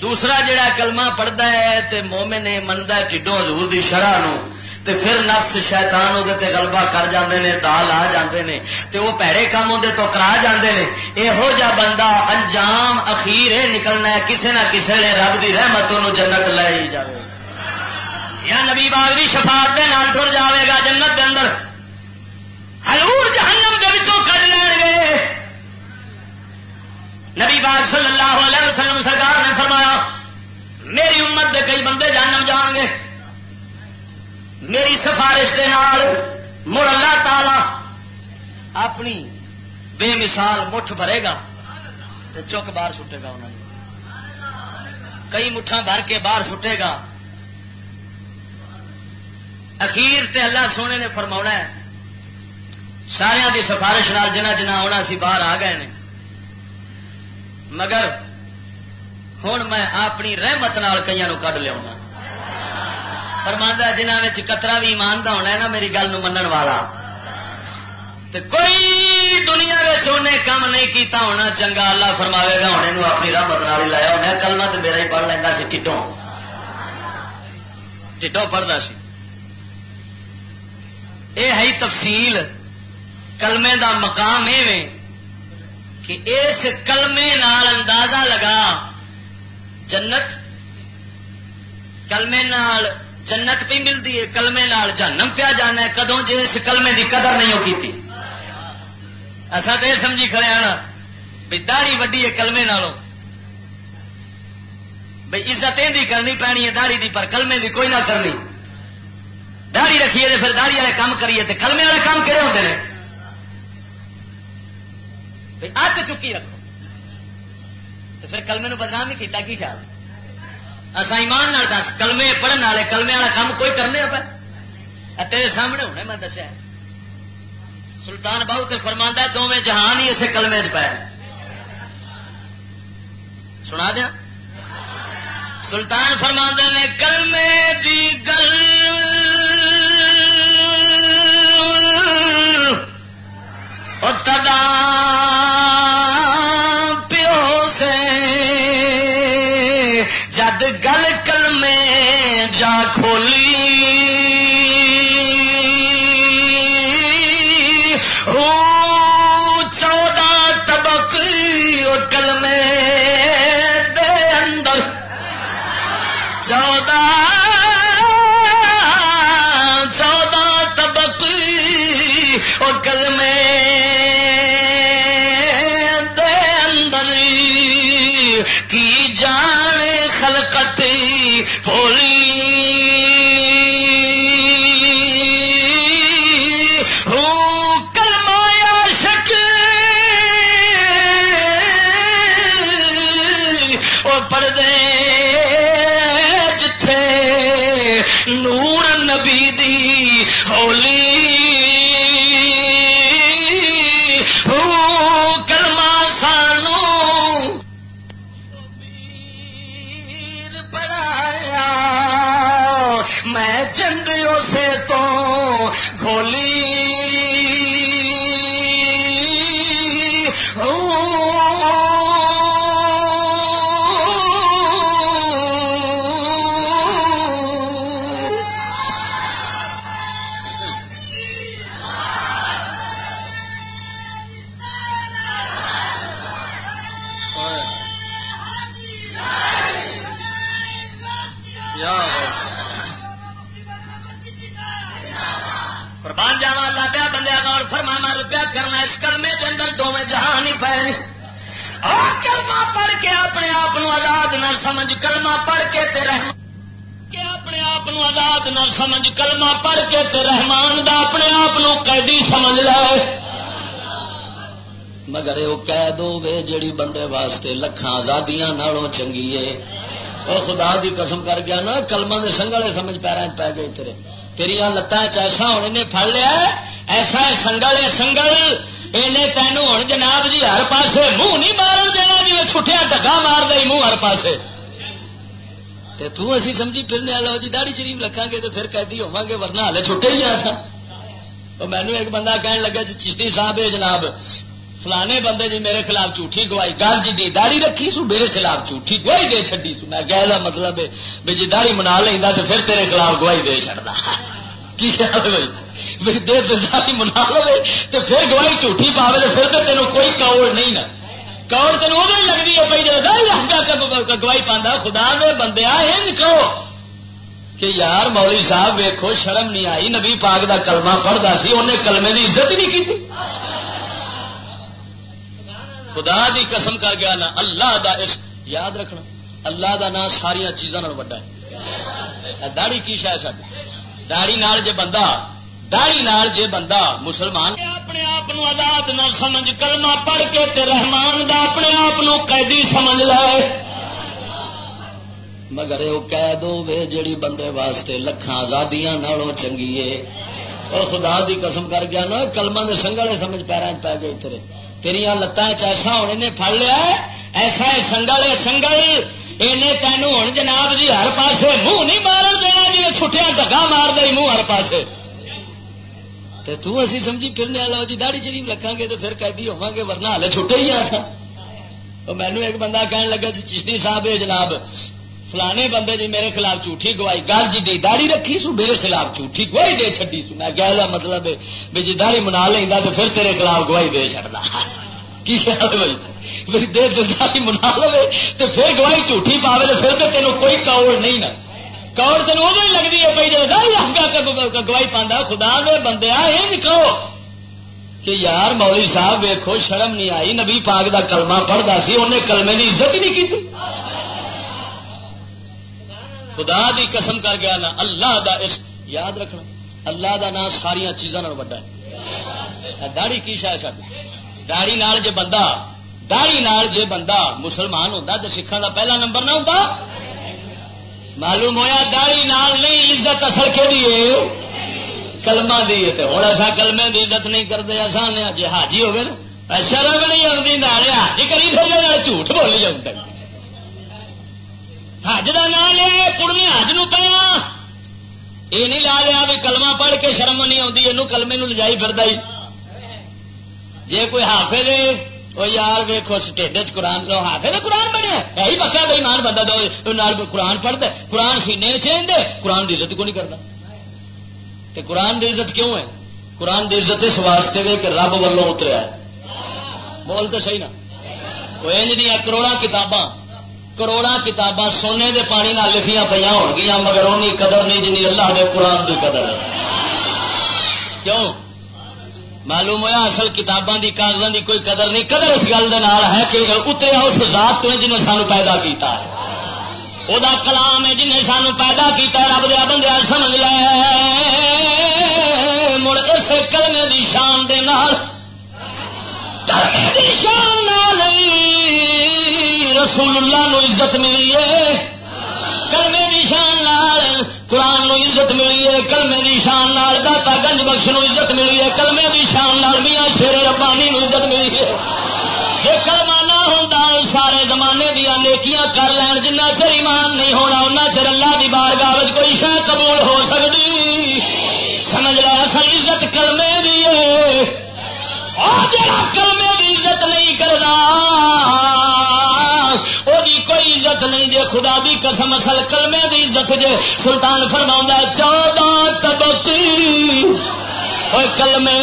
دوسرا جڑا کلمہ پڑھتا ہے تو مومن منتا ٹھڈو حضور دی شرح نو۔ تے پھر نفس شیطان وہ غلبہ کر جاندے نے، دال آ جاندے نے، تے وہ پیڑے کام وہ تو کرا جاندے نے۔ یہو جا بندہ انجام اخیر یہ نکلنا ہے، کسے نہ کسے نے رب دی رحمت انہوں جنت لے ہی جائے یا نبی باغ بھی شفاعت دے نال ٹر جاوے گا جنت دے اندر۔ حضور جہنم کے وچوں کڈ لین گے۔ نبی باغ صلی اللہ علیہ وسلم سرکار نے فرمایا، میری امت دے کئی بندے جہنم جان گے۔ میری سفارش دے نال مڑ اللہ تعالی اپنی بے مثال مٹھ بھرے گا تو چک باہر سٹے گا انہوں نے کئی مٹھا بھر کے باہر سٹے گا۔ اخیر تے اللہ سونے نے فرما ہے سارا دی سفارش نال جنا جنا ہونا سی باہر آ گئے مگر ہوں میں اپنی رحمت نال کئی کھ لیا فرماندہ جنہوں کترا بھی ایمان کا ہونا ہے نا، میری گل من والا۔ تو کوئی دنیا انہیں کام نہیں کیتا ہونا، چنگا اللہ فرماوے گا ہوں اپنی رحمت نال لایا۔ ہونا کلمہ تو میرا ہی پڑھ لینا سی ٹھڈوں ٹھڈوں پڑھتا سی۔ یہ ہے تفصیل، کلمے دا مقام یہ کہ اس کلمے نال اندازہ لگا، جنت کلمے نال جنت پہ ملتی ہے کلمے نال جنم پیا جانا ہے، کدوں جی اس کلمے دی قدر نہیں کی اصا تو یہ سمجھی کھڑے ہیں بھی داڑی وڈی ہے کلمے نالوں۔ بھائی عزت یہ کرنی پینی ہے داڑی دی، پر کلمے دی کوئی نہ کرنی۔ داڑی رکھیے تو پھر داڑی والے کام کریے تو کلمے والے کام کہڑے ہوتے ہیں اک چکی رکھو۔ تو پھر کلمے نو بدنام نہیں کیتا، کی خیال؟ اصا ایمان نال دس، کلمے پڑھنے والے، کلمے والا کام کوئی کرنے پہ تیرے سامنے ہونے میں دسیا سلطان بہو تو فرما دونوں جہان ہی اسے کلمے چ پائے۔ سنا دیا سلطان فرما نے کلمے دی گل تدا جا کھولی اپنے آپ کو قیدی سمجھ لے۔ مگر وہ قید جیڑی بندے واسطے لکھان آزادیاں نالوں چنگی ہے۔ وہ خدا دی قسم کر گیا نا کلما کے سنگلے سمجھ پیرا پی گئے تیرے۔ تیری لتان چیسا ہونے نے پڑ لیا ایسا سنگل ہے سنگل۔ یہ تینوں ہوں جناب جی ہر پاسے منہ نہیں مار دینا جی چھٹیا ڈگا مار دے منہ ہر پاسے۔ تے تو اسی سمجھی پھرنے والا جی داڑی شریف رکھا گے تو پھر کہتی ہوا گے، ورنہ ہالے چھٹے ہی آ سا مینو ایک بندہ کہنے لگا جی چشتی صاحب ہے جناب، فلانے بندے جی میرے خلاف جھوٹھی گواہی، گل جی دی داڑی رکھی سو، میرے خلاف جھوٹھی گواہی دے چڈی سو۔ میں کہہ مطلب ہے بھی جی داڑی منا لینا تو پھر تیرے خلاف گواہی دے چڑتا کی خیال بھائی دے داڑی منا لو تو پھر گواہی جھوٹھی پاوے تو پھر تو تینوں کوئی کوڑ نہیں نا۔ کوڑ تین ادو ہی لگتی ہے بھائی جب داڑی رکھ گواہی پانا خدا دے بندے آئے کہو۔ کہ یار مولی صاحب ویکو شرم نہیں آئی۔ نبی پاک دا کلمہ پڑھتا سی انہیں کلمے کی عزت ہی نہیں کی خدا دی قسم کر گیا نا، اللہ دا اس یاد رکھنا، اللہ دا نام ساریا چیزوں وڈا ہے۔ داڑی کی شاید ساری داڑی نال جے بندہ داڑی نال جے بندہ مسلمان اپنے آپ آزاد نہ سمجھ، کلمہ پڑھ کے تے رحمان دا اپنے آپ قیدی سمجھ لائے مگر وہ قید ہوے جڑی بندے واسطے لکھان آزادیاں نالوں چنگی ہے اور خدا دی قسم کر گیا نا، کلمہ دے سنگلے سمجھ پیروں پی گئے تیرے تیریا لتان چیسا ہونے نے پڑ لیا ایسا ہے سنگل ہے سنگل۔ یہ تینوں ہوں جناب جی ہر پاسے منہ نہیں مار دینا جی چھٹیا ڈگا مار دے منہ ہر پاسے۔ تو تو اسی سمجھی پھرنے والا جی داڑی شریف رکھا گے تو پھر قیدی ہوا گے، ورنہ ہالے چھٹے ہی آ سا مینو ایک بندہ کہنے لگا جی چشتی صاحب ہے جناب فلانے بندے جی میرے خلاف جھوٹھی گواہی، گل جی دی داڑی رکھی سو، میرے خلاف جھوٹھی گواہی دے چڈی سو۔ میں کہہ مطلب بھی جی داڑی منا لینا تو پھر تیرے خلاف گواہی دے چڑتا کی خیال بھائی؟ میری دیر داری منا لو تو پھر گواہی جھوٹھی پاوے تو پھر تو تینوں کوئی کوڑ نہیں نا۔ کوڑ تین ادو ہی لگتی ہے پی جب گواہی پانا خدا دے بندے یہ کہو کہ یار مولی صاحب ویکو شرم نہیں آئی۔ نبی پاک دا کلمہ پڑھتا سی انہیں کلمے کی عزت نہیں کی خدا دی قسم کر گیا نا اللہ دا اس یاد رکھنا، اللہ دا نام ساریا چیزوں وڈا ہے۔ داڑی کی شاید ساری داڑی نال جے بندہ داڑی نال جے بندہ مسلمان ہوتا تو سکھان دا پہلا نمبر نہ ہوتا معلوم ہویا داڑی نال نہیں، عزت اثر کے لیے کلمہ دی ہوں ایسا کلمے دی عزت نہیں کرتے آسان جی حاجی ہوگی نا۔ شرم نہیں آتی نال، حاجی کری پھر جھوٹ بولی جاؤں حج کا نام لیا کڑمی حج نو پیا یہ نہیں لا لیا بھی کلمہ پڑھ کے شرم نہیں آتی یہ کلمے لجائی فرد جی کوئی حافظ وہ یار ویخو ٹھڈ چ قرآن حافظ قرآن بنیا یہی پکا بھائی مان بندہ دو قرآن پڑھتا قرآن سینے چین دے، قرآن کی عزت کو نہیں کرتا تو قرآن کی عزت کیوں ہے؟ قرآن کی عزت اس واسطے دے کہ رب ولوں اتریا بول تو صحیح نا۔ وہ دیا کروڑا کتاباں کروڑا کتاباں سونے دے پانی نہ لکھیاں پہ ہو گیا مگر اونی قدر نہیں جنی اللہ دے قرآن کی قدر ہے۔ کیوں؟ معلوم ہوا اصل کتاباں دی کاغذوں دی کوئی قدر نہیں؟ قدر اس گل ہے کہ اتریا اس ذات تو جنہیں سانو پیدا کیتا ہے۔ وہ کلام ہے جنہیں سانو پیدا کیتا ہے۔ رب دیا بندے سمجھ لے۔ مڑ اس کلمے دی شان دے نال شان رسول اللہ نو عزت ملی ہے۔ کلمے دی شان نال قرآن نو عزت ملی ہے، کلمے دی شان نال داتا گنج بخش نو عزت ملی ہے، کلمے دی شان نال میاں شیر ربانی نو عزت ملی ہے۔ یہ کلمہ نہ ہوں سارے زمانے دیا نیکیاں کر لین، جنہ چر ایمان نہیں ہونا ان چر اللہ کی بار کاغذ کوئی شہ قبول ہو سکتی سمجھ لیا اصل عزت کلمے دی ہے۔ جڑا کلمے کی عزت نہیں کرنا کوئی عزت نہیں جے خدا بھی قسم، اصل کلمے دی عزت جے سلطان فرما چودہ تبتی کلمے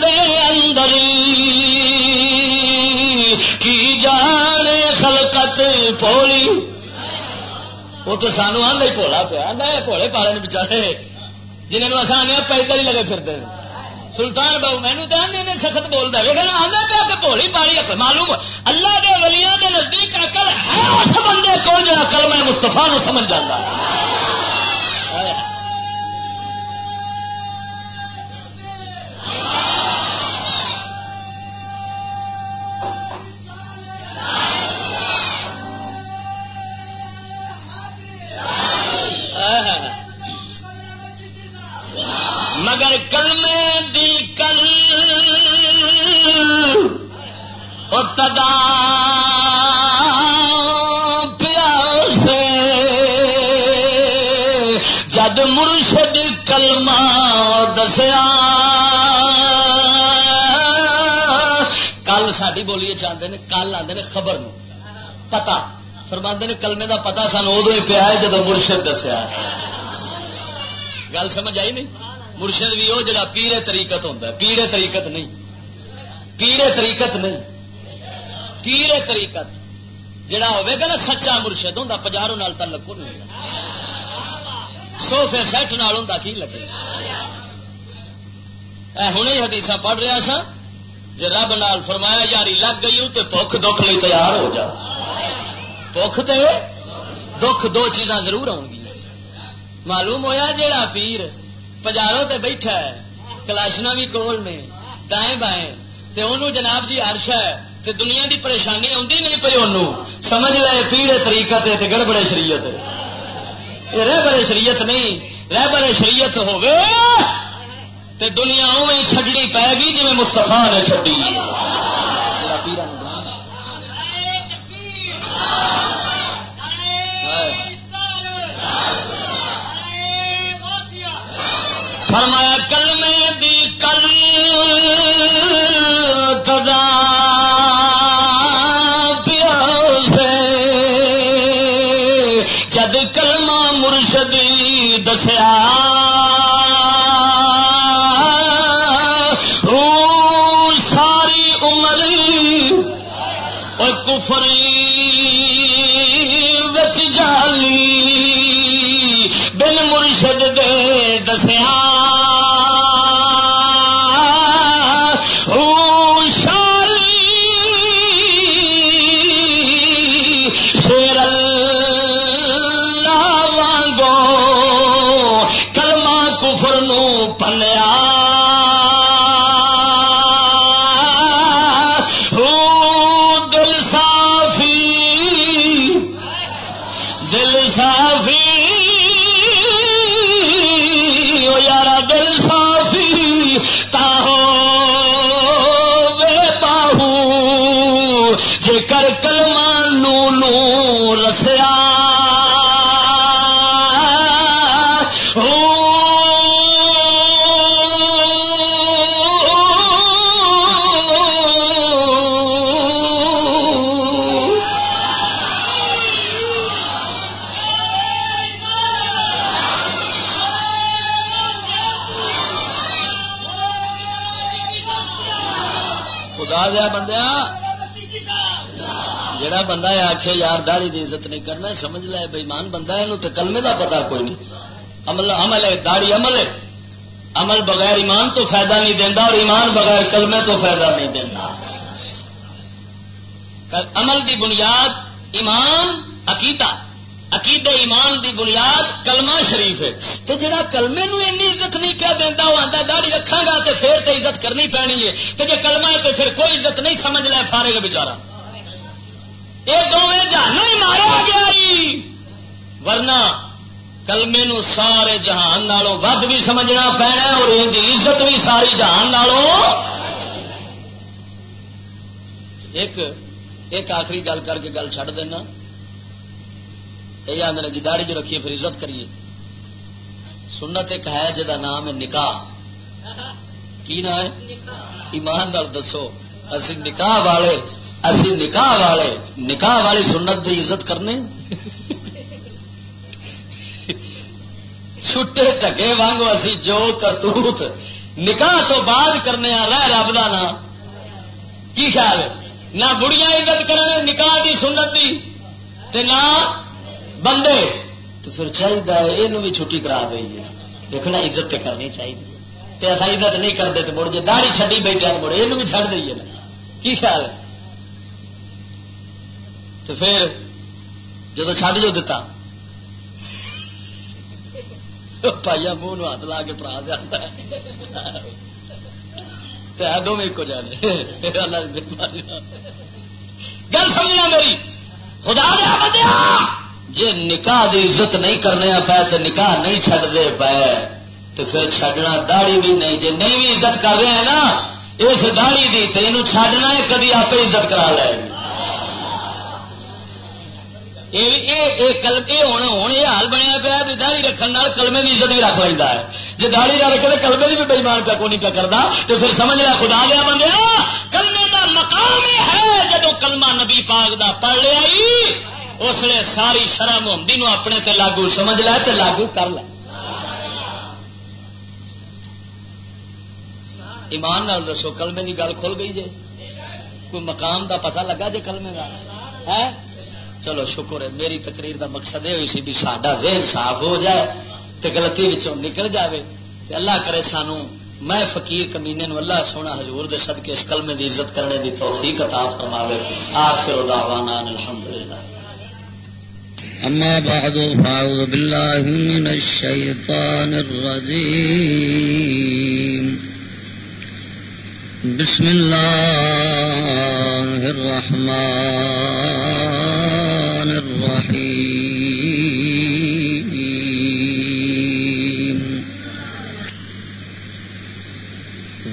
دے اندر کی جانے خلقت پولی وہ تو سانو آدھا ہی پولا پیا آدھا پوڑے پالے بچارے جنہوں آسان پیدل ہی لگے پھرتے ہیں سلطان بہو مینو تو آدھے سخت بولتا ہے۔ لیکن آدھا پہ تو بھولی پالی معلوم اللہ کے ولیاں کے نزدیک اکل ہے، اس بندے کو جو اکل میں مستفا نو سمجھ جاتا ہے۔ بولیے چاہتے ہیں کل آتے ہیں خبر پتا فرماندے نے کلمے دا پتا سان ادو ہی پیا جب مرشد دسیا گل سمجھ آئی نہیں مرشد بھی وہ جڑا پیڑے طریقت ہوتا ہے پیڑے طریقت نہیں پیڑے طریقت نہیں پیڑے طریقت جڑا گا نا سچا مرشد ہوں پجاروں تعلق نہیں سوفے سیٹ نال ہوں کی لگے ہوں حدیث پڑھ رہا سا جی رب نال فرمایا یاری لگ گئی تو بخ دکھ لی تیار ہو جا۔ بخ تو دکھ دو چیزاں ضرور آؤ گی معلوم ہویا جیڑا پیر پجاروں تے بیٹھا ہے، کلاشنا بھی کول نے، دائیں بائیں۔ تے انہوں جناب جی عرش ہے، تے دنیا دی پریشانی آتی نہیں پی انہوں سمجھ لے پیڑے طریقہ تے تے گڑبڑے شریعت یہ رہ بڑے شریعت نہیں، رہ بڑے شریعت ہو تے دنیا اوی چھڈنی پے گی جی مستفا نے چڈی فرمایا کل میں دی کل تدا جد کلمہ مرشدی دسیا آخے یار داڑی کی عزت نہیں کرنا سمجھ لے بےمان بندہ ہے تو کلمے کا پتا کوئی نہیں۔ عمل عمل ہے داڑی عمل ہے۔ عمل بغیر ایمان تو فائدہ نہیں دینا اور ایمان بغیر کلمے تو فائدہ نہیں دینا عمل دی بنیاد ایمان، عقیدہ۔ عقید ایمان دی بنیاد کلمہ شریف ہے۔ تو جڑا کلمے نو این عزت نہیں کیا دینا وہ آتا داڑی رکھا گا تو پھر تو عزت کرنی پینی ہے۔ تو جی کلمہ ہے تو پھر کوئی عزت نہیں، سمجھ لے فارے بچارا یہ دونوں جہان ہی مارا گیا ورنہ کلمے نو سارے جہان نالوں ود بھی سمجھنا پینا اور ان کی عزت بھی ساری جہان نالوں۔ ایک ایک آخری گل کر کے گل چڑھ دینا۔ یہ آدھے جی داڑی جو رکھیے پھر عزت کریے۔ سنت ایک ہے جا نام ہے نکاح۔ کی نام ہے؟ ایمان دار دسو۔ اسی نکاح والے اسی نکاح والے، نکاح والی سنت کی عزت کرنے چھٹے ٹکے وانگو اسی جو کرتوت۔ نکاح تو بعد کرنے رہ رب کا نا کی خیال نہ بڑیاں عزت کرنے نکاح دی سنت دی۔ تے نہ بندے۔ تو پھر چاہیے یہ بھی چھٹی کرا دئی ہے دیکھنا عزت تے کرنی چاہیے ایسا عزت نہیں کرتے تو مڑ جی داڑھی چڈی بیٹھے مڑ یہ بھی چڑھ دئیے کی خیال ہے؟ تو پھر جب چڈ جو دتا پائیا منہ ہاتھ لا کے پرا دیا۔ دونوں ایک جانے گل سمجھنا میری خدا دیا جی نکاح دی عزت نہیں کرنے پے تو نکاح نہیں چڈتے پے تو پھر چڈنا داڑی بھی نہیں۔ جی نہیں بھی عزت کر رہے ہیں نا، اس داڑی کی تو یہ چڈنا ہے، کدی آپ عزت کرا لے ہوں یہ حال بنیا پیا بھی داڑی رکھنے کلمے کی عزت بھی رکھ لینا ہے جی داڑی نہ رکھے تو کلمے کی بھی بےمان پہ کو پہ کرتا تو پھر سمجھ لیا خدا لیا بندے کلمے کا مقام ہے جب کلمہ نبی پاک دا پڑھ لیا اس نے ساری شرح محمدی نو اپنے تے لاگو سمجھ لیا تے لاگو کر لیا ایمان نال دسو کلمے کی گل کھل گئی جی کوئی مقام دا پتہ لگا جی کلمے کا ہے چلو شکر ہے، میری تقریر دا مقصد یہ ہوئی سی بھی ساڈا ذہن صاف ہو جائے تے غلطی نکل جاوے۔ تے اللہ کرے سانو، میں فقیر کمینے نو اللہ سونا حضور دے صدقے اس کلمے دی عزت کرنے دی توفیق عطا فرماوے۔ آخر دعوانا الحمدللہ۔ أما بعد فأعوذ بالله من الشيطان الرجيم بسم الله الرحمن الرحيم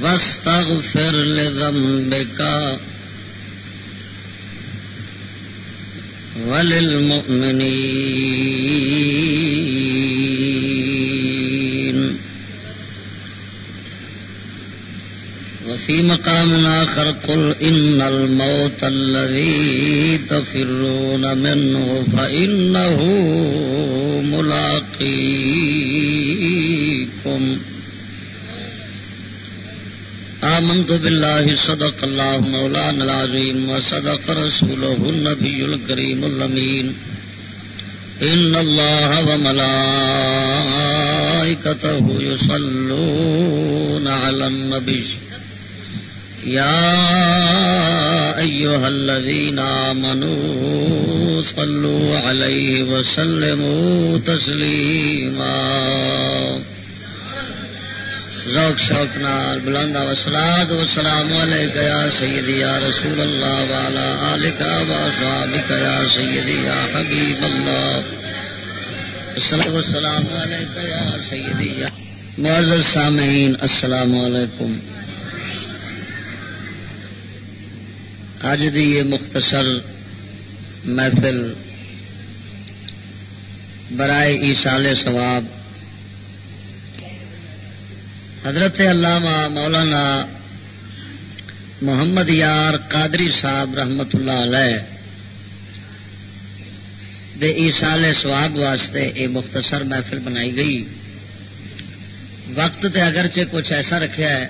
واستغفر لذنبك وللمؤمنين وفي مقام آخر قل إن الموت الذي تفرون منه فإنه ملاقيكم آمنت بالله صدق الله مولانا العظيم وصدق رسوله النبي الكريم اللمين إن الله وملائكته يصلون على النبي يا أيها الذين آمنوا صلوا عليه وسلموا تسليما ذوق شوق نال بلندا وسلاد وسلام علیک یا سیدی یا رسول اللہ والا آلکا و صحابک یا سیدی یا حبیب اللہ. الصلاة والسلام علیک یا سیدی یا معزز سامعین، السلام علیکم. اج دی یہ مختصر محفل برائے ایسال ثواب حضرت علامہ مولانا محمد یار قادری صاحب رحمت اللہ علیہ دے ایسال سواب واسطے یہ مختصر محفل بنائی گئی۔ وقت تے اگرچہ کچھ ایسا رکھا ہے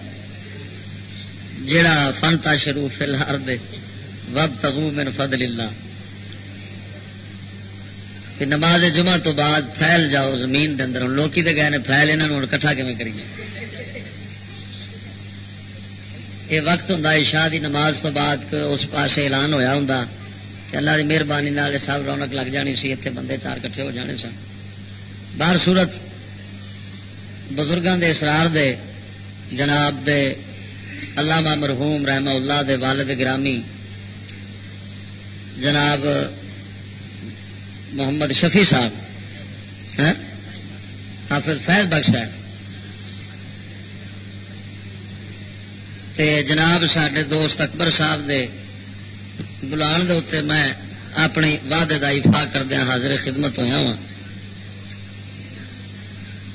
جڑا فنتا شروع فی الحال دے۔ وب تغو من فضل اللہ۔ کہ نماز جمعہ تو بعد پھیل جاؤ زمین دے اندر۔ لوکی تے گئے نے پھیل یہاں کٹھا کیون کریے یہ وقت ہوں شاہ کی نماز تو بعد اس پاس اعلان ہوا ہوں کہ اللہ کی مہربانی سب رونق لگ جانی سی اتنے بندے چار کٹھے ہو جانے سن۔ باہر صورت بزرگوں کے اسرار دے، جناب دے، علامہ مرحوم رحمہ اللہ دے والد گرامی جناب محمد شفیع صاحب حافظ فیض بخش ہے تے جناب سڈے دوست اکبر صاحب دے بلان دے اتنے میں اپنی وعدے کا افا کردیا حاضر خدمت ہوا وا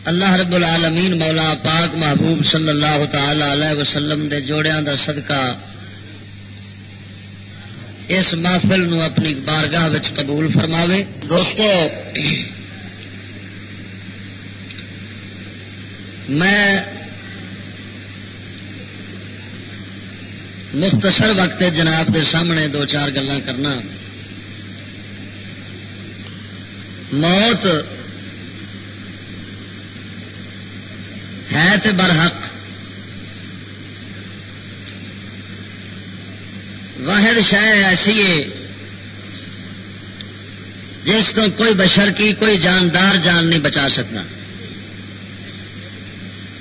اللہ رب العالمین مولا پاک محبوب صلی اللہ تعالی علیہ وسلم دے جوڑیاں دا صدقہ اس محفل نو اپنی بارگاہ قبول فرماوے۔ دوستو، میں مختصر وقت جناب دے سامنے دو چار گلا کرنا۔ موت ہے تے برحق۔ واحد شہ ایسی ہے، جس کو کوئی بشر کی کوئی جاندار جان نہیں بچا سکتا۔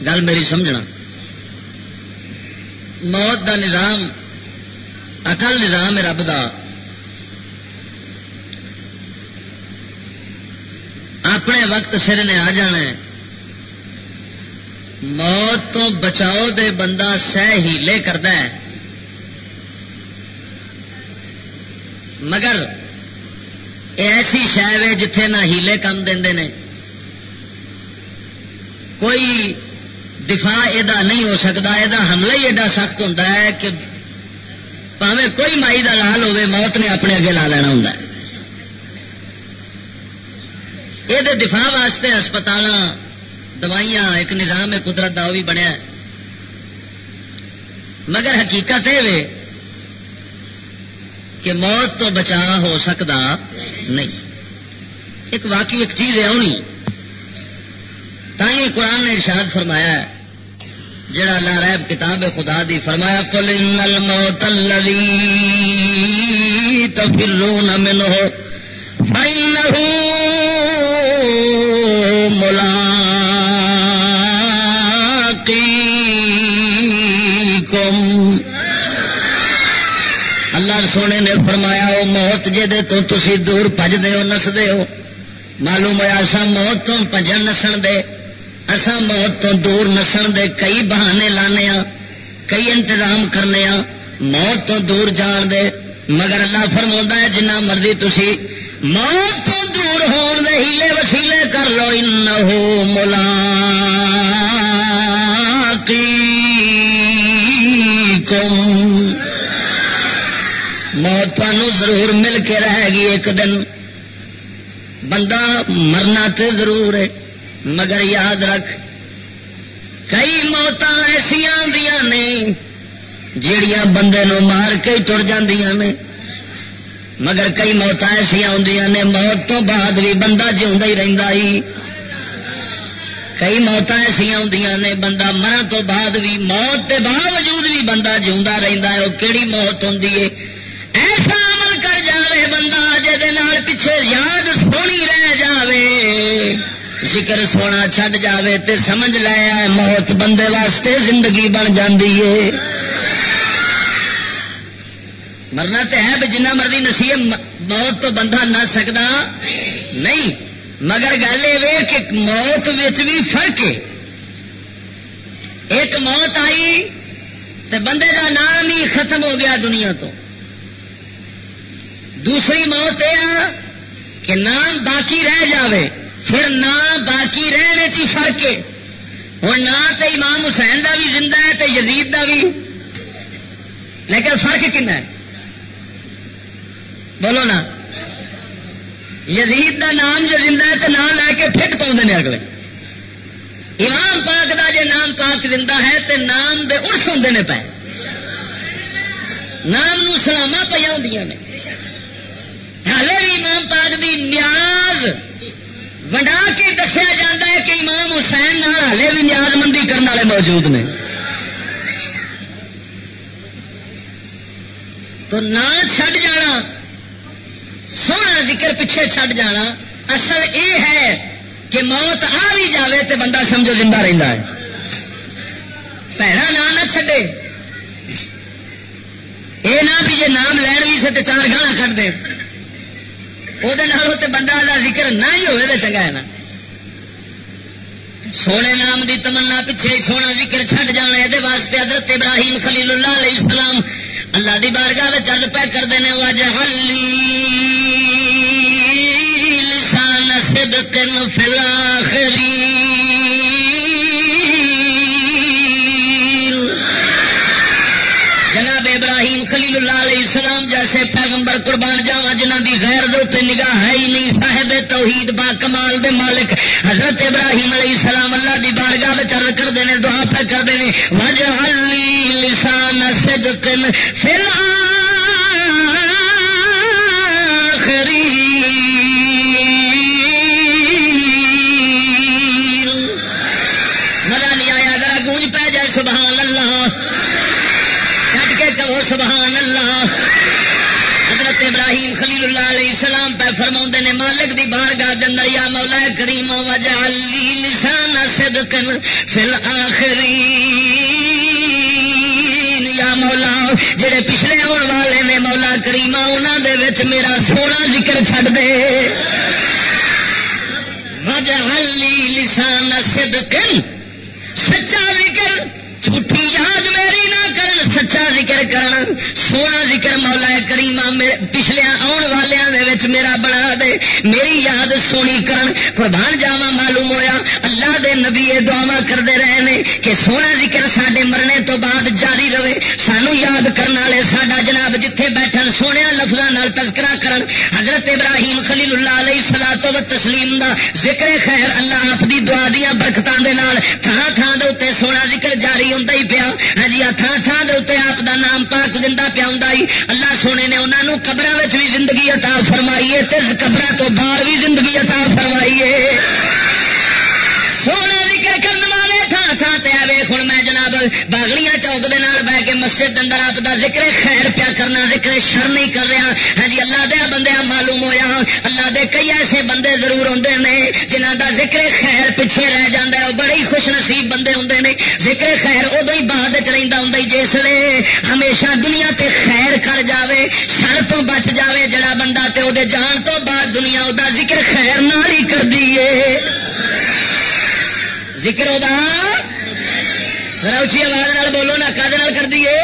گل میری سمجھنا۔ موت دا نظام اٹل نظام ہے رب دا۔ اپنے وقت سر نے آ جانا ہے۔ موت تو بچاؤ دے بندہ سہ ہیلے کرتا ہے۔ مگر ایسی شہر ہے جتھے نہ ہیلے کم دے کوئی دفاع یہ نہیں ہو سکتا یہ حملہ ہی ایڈا سخت ہوتا ہے کہ پاوے کوئی مائی کا لال ہوے موت نے اپنے اگے لا لینا ہوں یہ دفاع واسطے ہسپتال دوائیاں، ایک نظام ہے قدرت کا وہ بھی بنیا مگر حقیقت یہ کہ موت تو بچا ہو سکتا نہیں۔ ایک واقعی ایک چیز ہے آنی تھی قرآن نے ارشاد فرمایا ہے۔ جڑا لا کتاب خدا دی فرمایا کل ان الموت الذي تفرون منه فإنه ملاقيكم سونے نے فرمایا وہ موت جہد تو تسی دور پجتے ہو نسدے ہو معلوم ہوا سا موت تو پجن نسن دے اسا موت تو دور نسن دے، کئی بہانے لانے کئی انتظام کرنے موت تو دور جان دے. مگر اللہ فرما ہے، جنہ مرضی تھی موت تو دور ہون دے، ہیلے وسیلے کر لو ان ملا موت ضرور مل کے رہے گی ایک دن بندہ مرنا تے ضرور ہے مگر یاد رکھ کئی موت ایسا نے جڑیاں بندے نو مار کے ٹر نے مگر کئی موت ایسا نے موت تو بعد بھی بندہ جیوا ہی رہتا ہی کئی موت ایسا ہوں نے بندہ مرن تو بعد بھی موت کے باوجود بھی بندہ جیوا رہتا ہے وہ کہڑی موت ہوں ایسا عمل کر جائے بندہ جہد پیچھے یاد سونی رہ جائے ذکر سونا چھڈ جاوے تے سمجھ لیا موت بندے واسطے زندگی بن جاندی ہے۔ مرنا تو ہے جنہ مرضی نسی موت تو بندہ نہ سکتا نہیں، مگر گل یہ کہ موت بھی فرق ہے۔ ایک موت آئی تو بندے کا نام ہی ختم ہو گیا دنیا تو۔ دوسری موت یہ کہ نام باقی رہ جاوے۔ پھر نام باقی رہنے چی فرق ہے۔ ہوں نہ تو امام حسین کا بھی زندہ ہے تو یزید کا بھی۔ لیکن فرق کن ہے؟ بولو نا۔ یزید کا نام جو زندہ ہے تو نام لے کے فٹ پاؤں نے اگلے۔ امام پاک دا جے نام پاک زندہ ہے تے نام دے ارس ہوں نے پے۔ نام نو پہ ہوں نے۔ ہالے بھی امام پاک دی نیاز ونڈا کے دسیا جا ہے کہ امام حسین نال ہالے بھی نیاز مندی کرنے والے موجود نے۔ تو نہ چھڈ جانا سونا ذکر پیچھے چھڈ جانا، اصل یہ ہے کہ موت آ بھی جائے تو بندہ سمجھو زندہ رہتا ہے۔ پیڑا نام نہ چھڈے۔ یہ نہ بھی جی نام لین بھی سے چار گانا کٹ دے۔ وہ بندہ کا ذکر نہ ہی ہوئے تو چنگا ہے نا سونے نام دی تمنا پیچھے سونا ذکر چھڈ جانا یہ واسطے حضرت ابراہیم خلیل اللہ علیہ السلام اللہ دی بارگاہ چل پہ کرتے ہیں وجہ لسان صدق فی الاخرین ابراہیم خلیل اللہ علیہ السلام جیسے پیغمبر قربان جاوا جنہ دی غیر دے نگاہ ہے ہی نہیں، صاحب توحید با کمال دے مالک حضرت ابراہیم علیہ السلام اللہ دی بارگاہ چر کرتے ہیں دعا پہ کرتے ہیں وجہ لسان صدق فی سبحان ابراہیم خلیل اللہ علیہ السلام پہ فرما نے، مالک دی بار گاہ دن یا مولا کریم وجہ لسان صدق فی الاخرین۔ یا مولا، جڑے پچھلے آن والے نے مولا کریما انہوں دے وچ میرا سونا ذکر چھڈ دے۔ وجہ لسان صدق سچا ذکر جھوٹھی یاد میری نہ سچا ذکر کرن سونا ذکر مولا کریما پچھلے آن والوں میرا بنا دے، میری یاد سونی کرن، قربان جاوا معلوم ہویا، اللہ دے نبی دعوا کرتے رہے نے کہ سونا ذکر سڈے مرنے تو بعد جاری رہے۔ سانو یاد کرنے والے سڈا جناب جتھے بیٹھن سونے لفظوں تذکرہ کرن۔ حضرت ابراہیم خلیل اللہ علیہ سلا تو تسلیم دا ذکر خیر اللہ آپ دی دعا دیا برکتوں کے تھان تھان دے سونا ذکر جاری ہوں پیا۔ ہاں, جی، ہاں تھان تھان دے آپ دا نام پاک زندہ پیا اللہ سونے نے انہوں نے قبر بھی زندگی عطا فرمائی ہے قبر تو باہر بھی زندگی عطا فرمائی ہے۔ تھان تے آئے ہوں میں جناب باغڑیاں چوک دے نال بہ کے مسجد اندر آپ دا ذکر خیر پیا کرنا، ذکر شر نہیں کر رہا۔ ہاں جی اللہ دیا بندے معلوم ہویا۔ اللہ دے کئی ایسے بندے ضرور ہوندے نے جنہ دا ذکر خیر پیچھے رہ جاندہ ہے۔ وہ بڑے ہی خوش نصیب بندے ہوندے نے۔ ذکر خیر ادو ہی بعد چلتا ہوں جس لیے ہمیشہ دنیا تے خیر کر جاوے، شر تو بچ جاوے۔ جڑا بندہ تے او دے جان تو بعد دنیا دا ذکر خیر نال ہی کر دیے ذکر ادا روچی آواز بولو نا کدے کر دیے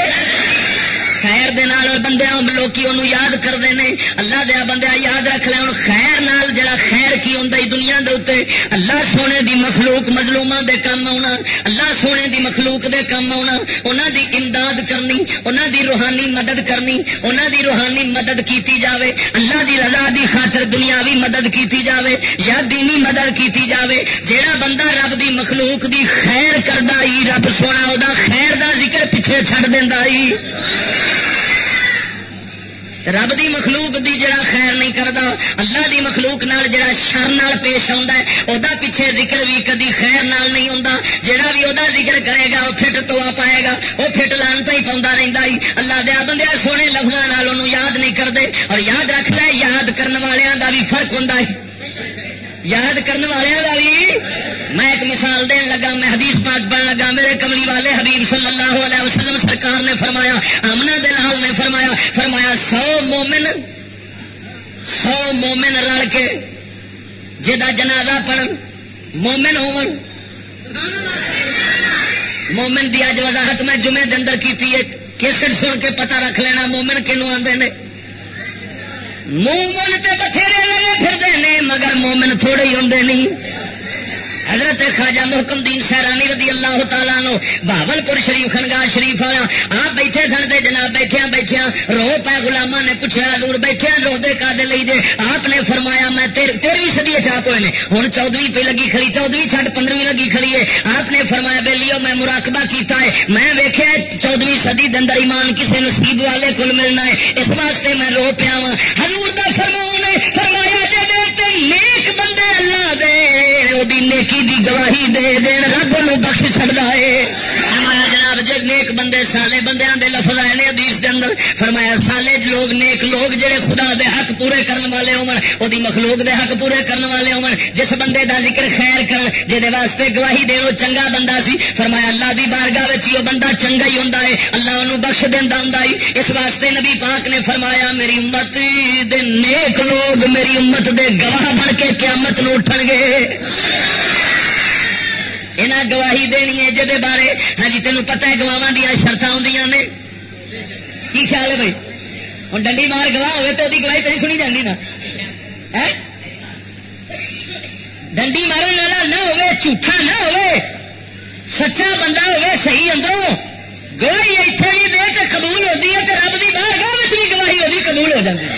خیر دے نال بندے لوکی انہوں یاد کرتے ہیں اللہ دیا بندے یاد رکھ لے خیر نال جڑا خیر کی ہوں دنیا دے اتنے اللہ سونے دی مخلوق مظلوما دے کام آنا اللہ سونے دی مخلوق دے کام آنا انہوں دی امداد کرنی انہوں دی روحانی مدد کرنی انہوں دی روحانی مدد کیتی جاوے، اللہ دی رضا دی خاطر دنیاوی مدد کیتی جاوے، یا دینی مدد کیتی جاوے، جیڑا بندہ رب دی مخلوق دی خیر کردہ رب سونا وہ خیر دا ذکر پیچھے چھڑ دینا ہی۔ رب دی مخلوق دی جڑا خیر نہیں کرتا اللہ دی مخلوق نال جڑا شر نال پیش آتا ہے وہ پیچھے ذکر بھی کدی خیر نال نہیں آتا جڑا بھی وہ ذکر کرے گا وہ فٹ تو پائے گا وہ فٹ لان تو ہی پاؤں رہتا ہی اللہ دیا بندے سونے لفظوں یاد نہیں کرتے اور یاد رکھ لے، یاد کرنے والوں کا بھی فرق ہوں یاد کرنے والے والی میں ایک مثال دین لگا، میں حدیث پاک پڑھ لگا، میرے کملی والے حبیب صلی اللہ علیہ وسلم سرکار نے فرمایا امنا دلال نے فرمایا فرمایا سو مومن سو مومن رل کے جا جنازہ پڑھ مومن ہو مومن دی اج وضاحت میں جمعے دن کی کیسٹ سن کے پتا رکھ لینا، مومن کنو آدھے مومن تے بتھیرے لگے پھرتے ہیں مگر مومن تھوڑے ہی ہوں نہیں۔ حضرت خواجہ محکم دین سیرانی رضی اللہ تعالیٰ نو بابل پور شریف خنگاہ شریف والا، آپ بیٹھے سن تے جناب بیٹھیا بیٹھیا رو پا گلاما نے پوچھا دور بیٹھے رو دے کا دے جے، آپ نے فرمایا میں تیرہویں سدی چاپ ہوئے ہوں چودویں پہ لگی کھڑی، چودویں چھٹ پندرہویں لگی کھڑی ہے، آپ نے فرمایا بے لیو میں مراقبہ کیتا ہے، میں ویکیا چودویں سدی دندر ایمان کسی نصیب والے کل ملنا ہے، اس واسطے میں رو پیا وا ہزور کا فرما فرمایا جی دے نیکی دی گواہی دے دین رب نو بخش چڑھتا ہے۔ فرمایا جناب جی نیک بندے سالے بندے دے لفظ آئے نے ادیس دے اندر، فرمایا سالے لوگ نیک لوگ جڑے خدا دے حق پورے کرنے والے ہو مخلوق دے حق پورے کرنے والے ہو جس بندے دا ذکر خیر کر جہد واسطے گواہی دے وہ چنگا بندہ سی، فرمایا اللہ دی بارگاہ وچ وہ بندہ چنگا ہی ہوں اللہ انہوں بخش دینا ہوں اس واسطے نبی پاک نے فرمایا، میری امت دے نیک لوگ میری امت دے گواہ بن کے قیامت نو اٹھن گے۔ یہاں گواہی دینی ہے جہد بارے؟ ہاں جی تینوں پتا ہے گواہ دیا شرط آدی نے۔ کی خیال ہے بھائی؟ ہوں ڈنڈی مار گواہ ہوئے تو وہی گواہی تو سنی جاتی نا۔ ڈنڈی مارن والا نہ ہوئے، جھوٹا نہ ہوئے، سچا بندہ ہوئے، صحیح اندروں۔ گواہی اتنے بھی دے قبول ہوتی ہے تو رب کی باہر گاہ بھی گواہی ہوتی قبول ہو جاتی ہے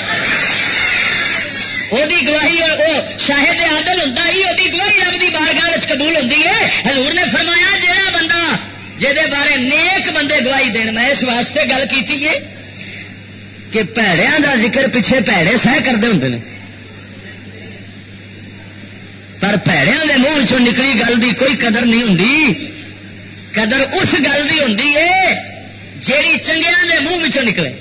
وہ گواہی وہ شاہد آدل ہوتا ہی وہ گواہی رب کی بارگاہ قبول ہوتی ہے حضور نے فرمایا جہاں بندہ جہد بارے نیک بندے گواہی دین میں اس واسطے گل کی کہ پیڑیا کا ذکر پیچھے پیڑے سہ کرتے ہوں پر پیڑیا کے منہ چ نکلی گل کی کوئی قدر نہیں ہوں قدر اس گل کی ہوں جیڑی چنگیا کے منہ نکلے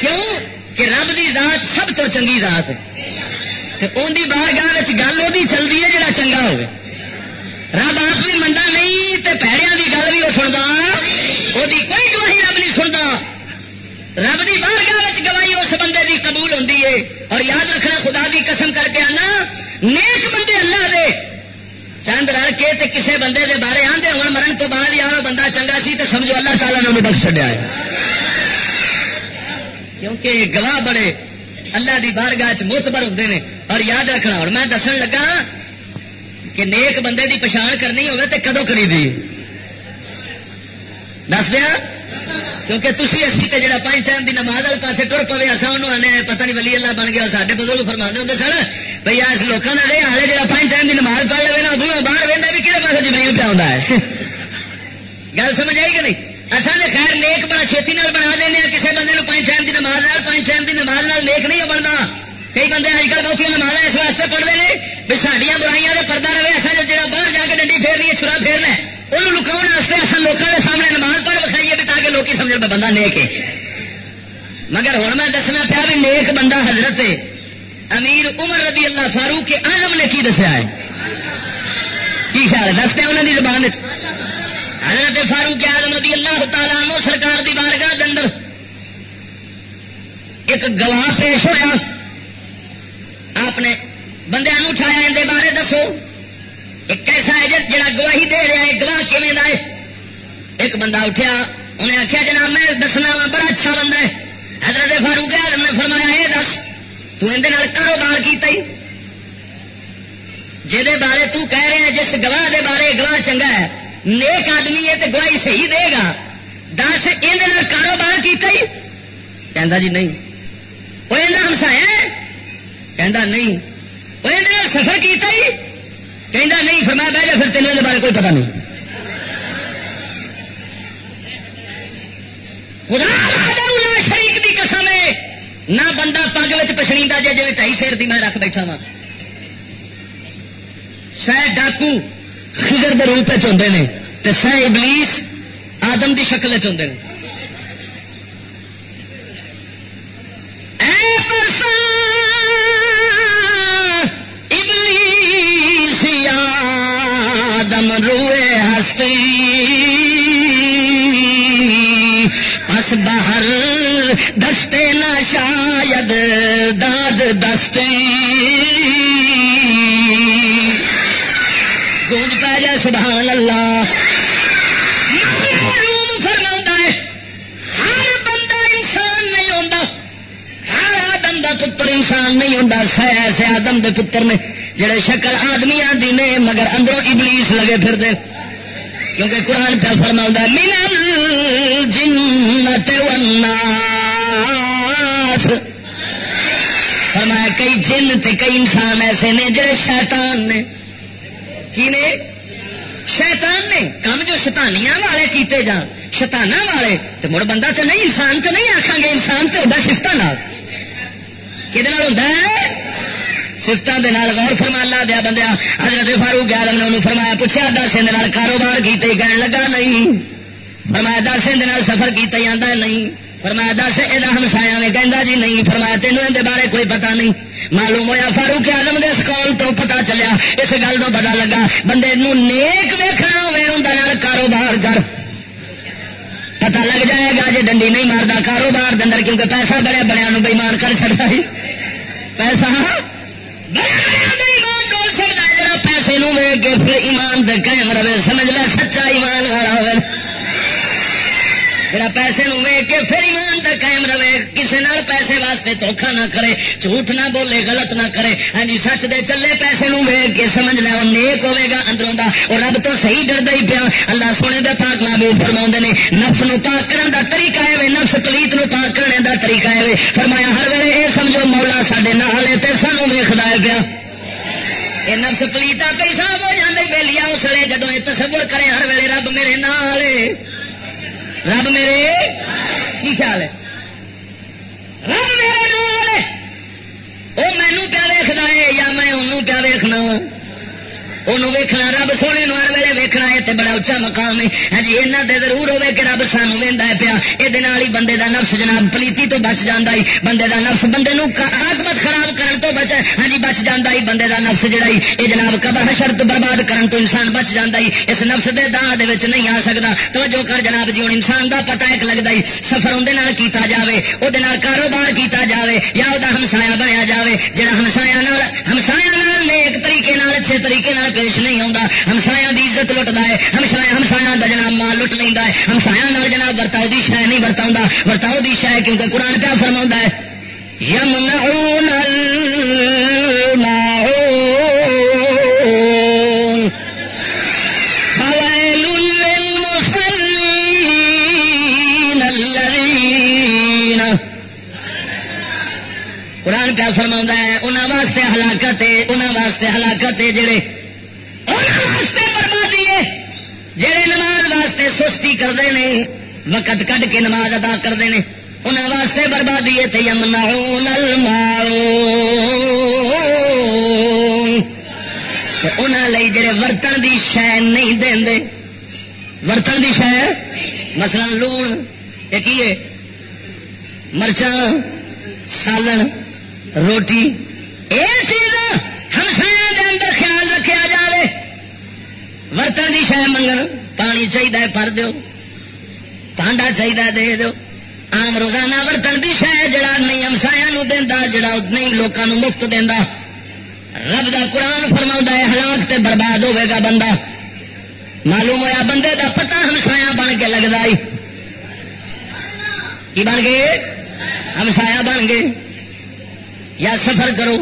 کیوں کہ رب دی ذات سب تو چنگی ذات ہے۔ ان کی بار گاہ گل وہ چلتی ہے جڑا چنگا ہوگا رب آپ بھی منڈا نہیں تے پیڑیا کی گل بھی وہ سنتا وہ کوئی گواہی رب نہیں سنتا رب کی بار گاہ گواہی اس بندے کی قبول ہوتی ہے۔ اور یاد رکھنا خدا کی قسم کر کے آنا، نیک بندے اللہ دے۔ چند رل کے تے کسے بندے دے بارے آدھے ہوں مرن تو بعد یار بندہ چنگا سی تو سمجھو اللہ تعالیٰ نے بخش چڈیا ہے۔ کیونکہ یہ گواہ بڑے اللہ دی بارگاہ موتبر ہوں نے اور یاد رکھنا۔ اور میں دسن لگا کہ نیک بندے دی پچھان کرنی ہوگی تو کدو کری دی؟ دس دیا؟ کیونکہ تھی اسی تے جڑا پانچ ٹائم دی نماز والے پاس ٹر پوے اصا انہوں آنے پتہ نہیں ولی اللہ بن گیا سارے بزرگ فرما ہوں سر بھائی اس لوگوں کا یہ حال جا پانچ ٹائم دی نماز پڑھ لے نا باہر رہتا بھی کہڑے پاس جبریل پہ آتا ہے؟ گل سمجھ آئی کہ نہیں؟ اصل نے خیر نیک بڑا چھتی بنا دینا کسی بندے پانچ ٹائم کی نماز پانچ ٹائم کی نماز نیک نہیں بنتا کئی بندے اج کل بہت نماز اس واسطے پڑھتے ہیں بھی سڈیا برائیاں کا پردہ رہے اصل جا باہر جا کے ڈنڈی پھیرنی ہے چھڑا پھیرنا وہ لکاؤ واسطے اصل لوگوں کے سامنے نماز پڑھ بکھائیے بھی تاکہ لوگ سمجھ بندہ نیک ہے۔ مگر ہوں میں دسنا پیا بھی نیک بندہ حضرت امیر عمر رضی اللہ فاروق کے آلم نے کی دسیا ہے؟ کی خیال ہے؟ دستے انہوں کی زبان حضرت فاروق آدم رضی اللہ تعالیٰ عنہ سرکار دی بارگاہ اندر ایک گواہ پیش ہوا آپ نے بندے اٹھایا اندر بارے دسو۔ ایک ایسا ہے جڑا گواہی دے رہا ہے گواہ کیون ہے؟ ایک بندہ اٹھیا، انہیں آخیا جناب میں دسنا وا بڑا اچھا بندہ ہے۔ حضرت فاروق آدم نے فرمایا یہ دس تندر کاروبار کیتا ہی۔ جہد بارے تو کہہ رہے ہیں جس گواہ دے بارے، گواہ چنگا ہے نیک آدمی ہے تو گواہی صحیح دے گا۔ دس یہ کاروبار کیتا ہی؟ کہہ جی نہیں۔ وہ یہ ہمسایا کہ نہیں۔ وہ یہ سفر کیتا ہی؟ کہ نہیں، فرمایا بہ جا، پھر تین بارے کوئی پتہ نہیں۔ خدا شریک کی قسم ہے۔ نہ بندہ پگ پچھڑی جی جی ٹائی شیر کی میں رکھ بیٹھا وا شاید ڈاکو خضر دے روپ چاہتے ہیں تو سہ ابلیس آدم کی شکل چاہتے ہیں پس باہر دستے نہ شاید داد دستے گونج پہ جائے، سبحان اللہ۔ فرما ہے، ہر بندہ انسان نہیں ہوتا ہر آدم دا پتر انسان نہیں ہوتا سہ ایسے آدم دے پتر نے، جڑے شکل آدمی آدھی نے، مگر اندروں ابلیس لگے پھر دے کیونکہ قرآن پہ فرما من جنت والناس۔ فرمایا، کئی جن تے کئی انسان ایسے نے، جڑے شیطان نے۔ کی نے? شیطان نے۔ کام جو شتانیاں والے کیتے جان شتانا والے تو مڑ بندہ تو نہیں، انسان تو نہیں آخان گے، انسان تو ہوتا سفت کہ ہوتا ہے؟ سفتوں کے غور فرما لا دیا بندہ حضرت فاروق آلم نے انہوں فرمایا پوچھا دس کاروبار کیتے کہنے لگا نہیں۔ فرمایا، دس سفر کیتا جاتا نہیں۔ فرمایا، دس یہ ہمسایا نے کہہ جی نہیں فرمایا، تینوں یہ بارے کوئی پتا نہیں. معلوم ہوا فاروق آلم کے سکول تو پتا چلیا، اس گل تو پتا لگا، بندے نیک ویخنا ہوئے اندر کاروبار کر۔ پتا لگ جائے گا جی ڈنڈی نہیں مارتا کاروبار دن کیونکہ پیسہ بڑے بڑے بےمان کر سکتا ہے۔ پیسہ سکتا پیسے نو ویگ کے پھر ایمان دے قائم رہے، سمجھ لے، سچا ایمان والا ہوئے جڑا پیسے نو ویگ کے پھر ایمان دا قائم رہے کسی نال پیسے واسطے دھوکھا نہ کرے، جھوٹ نہ بولے، غلط نہ کرے۔ ہاں جی سچ دے چلے پیسے نو ویگ کے سمجھ لے، وہ نیک ہوے گا اندروں دا۔ اور رب تو صحیح ڈردا ہی پیا۔ اللہ سونے دے پاک محبوب فرما نے، نفس نو پاک کرن دا طریقہ ہے نفس پلیت نو پاک کرنے دا طریقہ ہے فرمایا، ہر ویلے یہ سمجھو، مولا سڈے نال ہے تے سانو ویکھدا ہے پیا۔ یہ نفس پلیتا کئی پیسہ ہو جاندی بیلیا اس لیے جدو یہ تصور کرے، ہر ویلے رب میرے نال رب میرے، کی خیال ہے؟ رب میرے نال وہ مینو پیا ویخنا ہے یا میں انہوں پیا ویخنا انہوں ویکھنا رب سونے نو ہر ویلے ویکھنا ہے تے بڑا اچا مقام ہے ہاں جی یہاں تے ضرور ہوے کہ رب سانو ویندا ہے پیا یہ بندے دا نفس جناب پلیتی تو بچ جاندا ہی بندے دا نفس بندے نو آکمت خراب کرن تو بچ ہاں جی بچ جاندا ہی بندے دا نفس جڑا ہی یہ جناب قبر حشر تو برباد کرن تو انسان بچ جاندا ہی اس نفس دے داں دے وچ نہیں آ سکدا توجہ کر جناب جی ہن انسان دا پتہ ایک لگدا ہی سفر اون دے نال کیتا جاوے او دے نال کاروبار کیتا جاوے یا او دا ہمسایا بنیا جاوے جڑا ہمسایا نال ہمسایا نال نیک طریقے نال اچھے طریقے نال پیش نہیں آتا ہمسایا کی عزت لٹتا ہے۔ ہمسایا ہمسایا کا جناب مال لٹ لینا ہے۔ ہمسایا جناب برتاؤ کی شہ نہیں برتا برتاؤ کی شہ کیونکہ قرآن پیا فرما ہے۔ یم قرآن کیا فرما ہے انہوں واسطے ہلاکت انہوں واسطے ہلاکت جڑے واسطے بربادی ہے جہے نماز واسطے سستی کرتے ہیں وقت کٹ کے نماز ادا کرتے ہیں انہوں واسطے بربادی ہے تھی امنا انہوں جڑے ورتن دی شہ نہیں دے ورتن دی شہ مثلا لون، یہ مرچا سالن، روٹی۔ یہ چیز ہمسایا کے اندر خیال رکھا جائے برتن کی شہ منگن۔ پانی چاہیے پر دو پانڈا چاہیے دے دو آم روزانہ برتن کی شہ جڑا نہیں ہمسایا دینا جڑا نہیں لوگوں مفت دینا رب دا قرآن فرما ہے، ہلاک تے برباد ہوے گا بندہ۔ معلوم ہوا بندے دا پتہ ہمسایا بن کے لگتا ہی کی بن گئے؟ ہمسایا بن گئے۔ یا سفر کرو،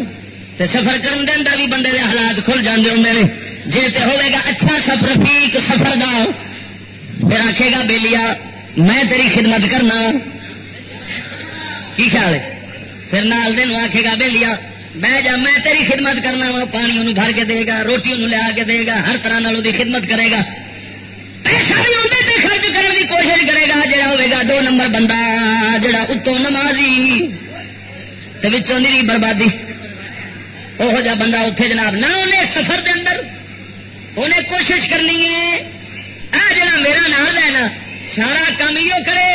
تے سفر کرن دن بھی بندے دے حالات کھل جاندے ہوں نے جی تے ہوئے گا اچھا سفر فیق سفر دا۔ پھر آکھے گا بیلیا میں تیری خدمت کرنا۔ کی خیال ہے؟ پھر نال دن آکھے گا بیلیا بہ جا، میں تیری خدمت کرنا وا۔ پانی انہوں بھر کے دے گا، روٹی انہوں لیا کے دے گا، ہر طرح نال دی خدمت کرے گا۔ پیسہ بھی اندر تے خرچ کرنے کی کوشش کرے گا، جڑا ہوئے گا دو نمبر بندہ، جڑا اتوں نمازی۔ نیری بربادی۔ وہ جا بندہ اتنے جناب، نہ انہیں سفر دے اندر انہیں کوشش کرنی ہے۔ آ جڑا میرا نام ہے نا، سارا کام یہ کرے،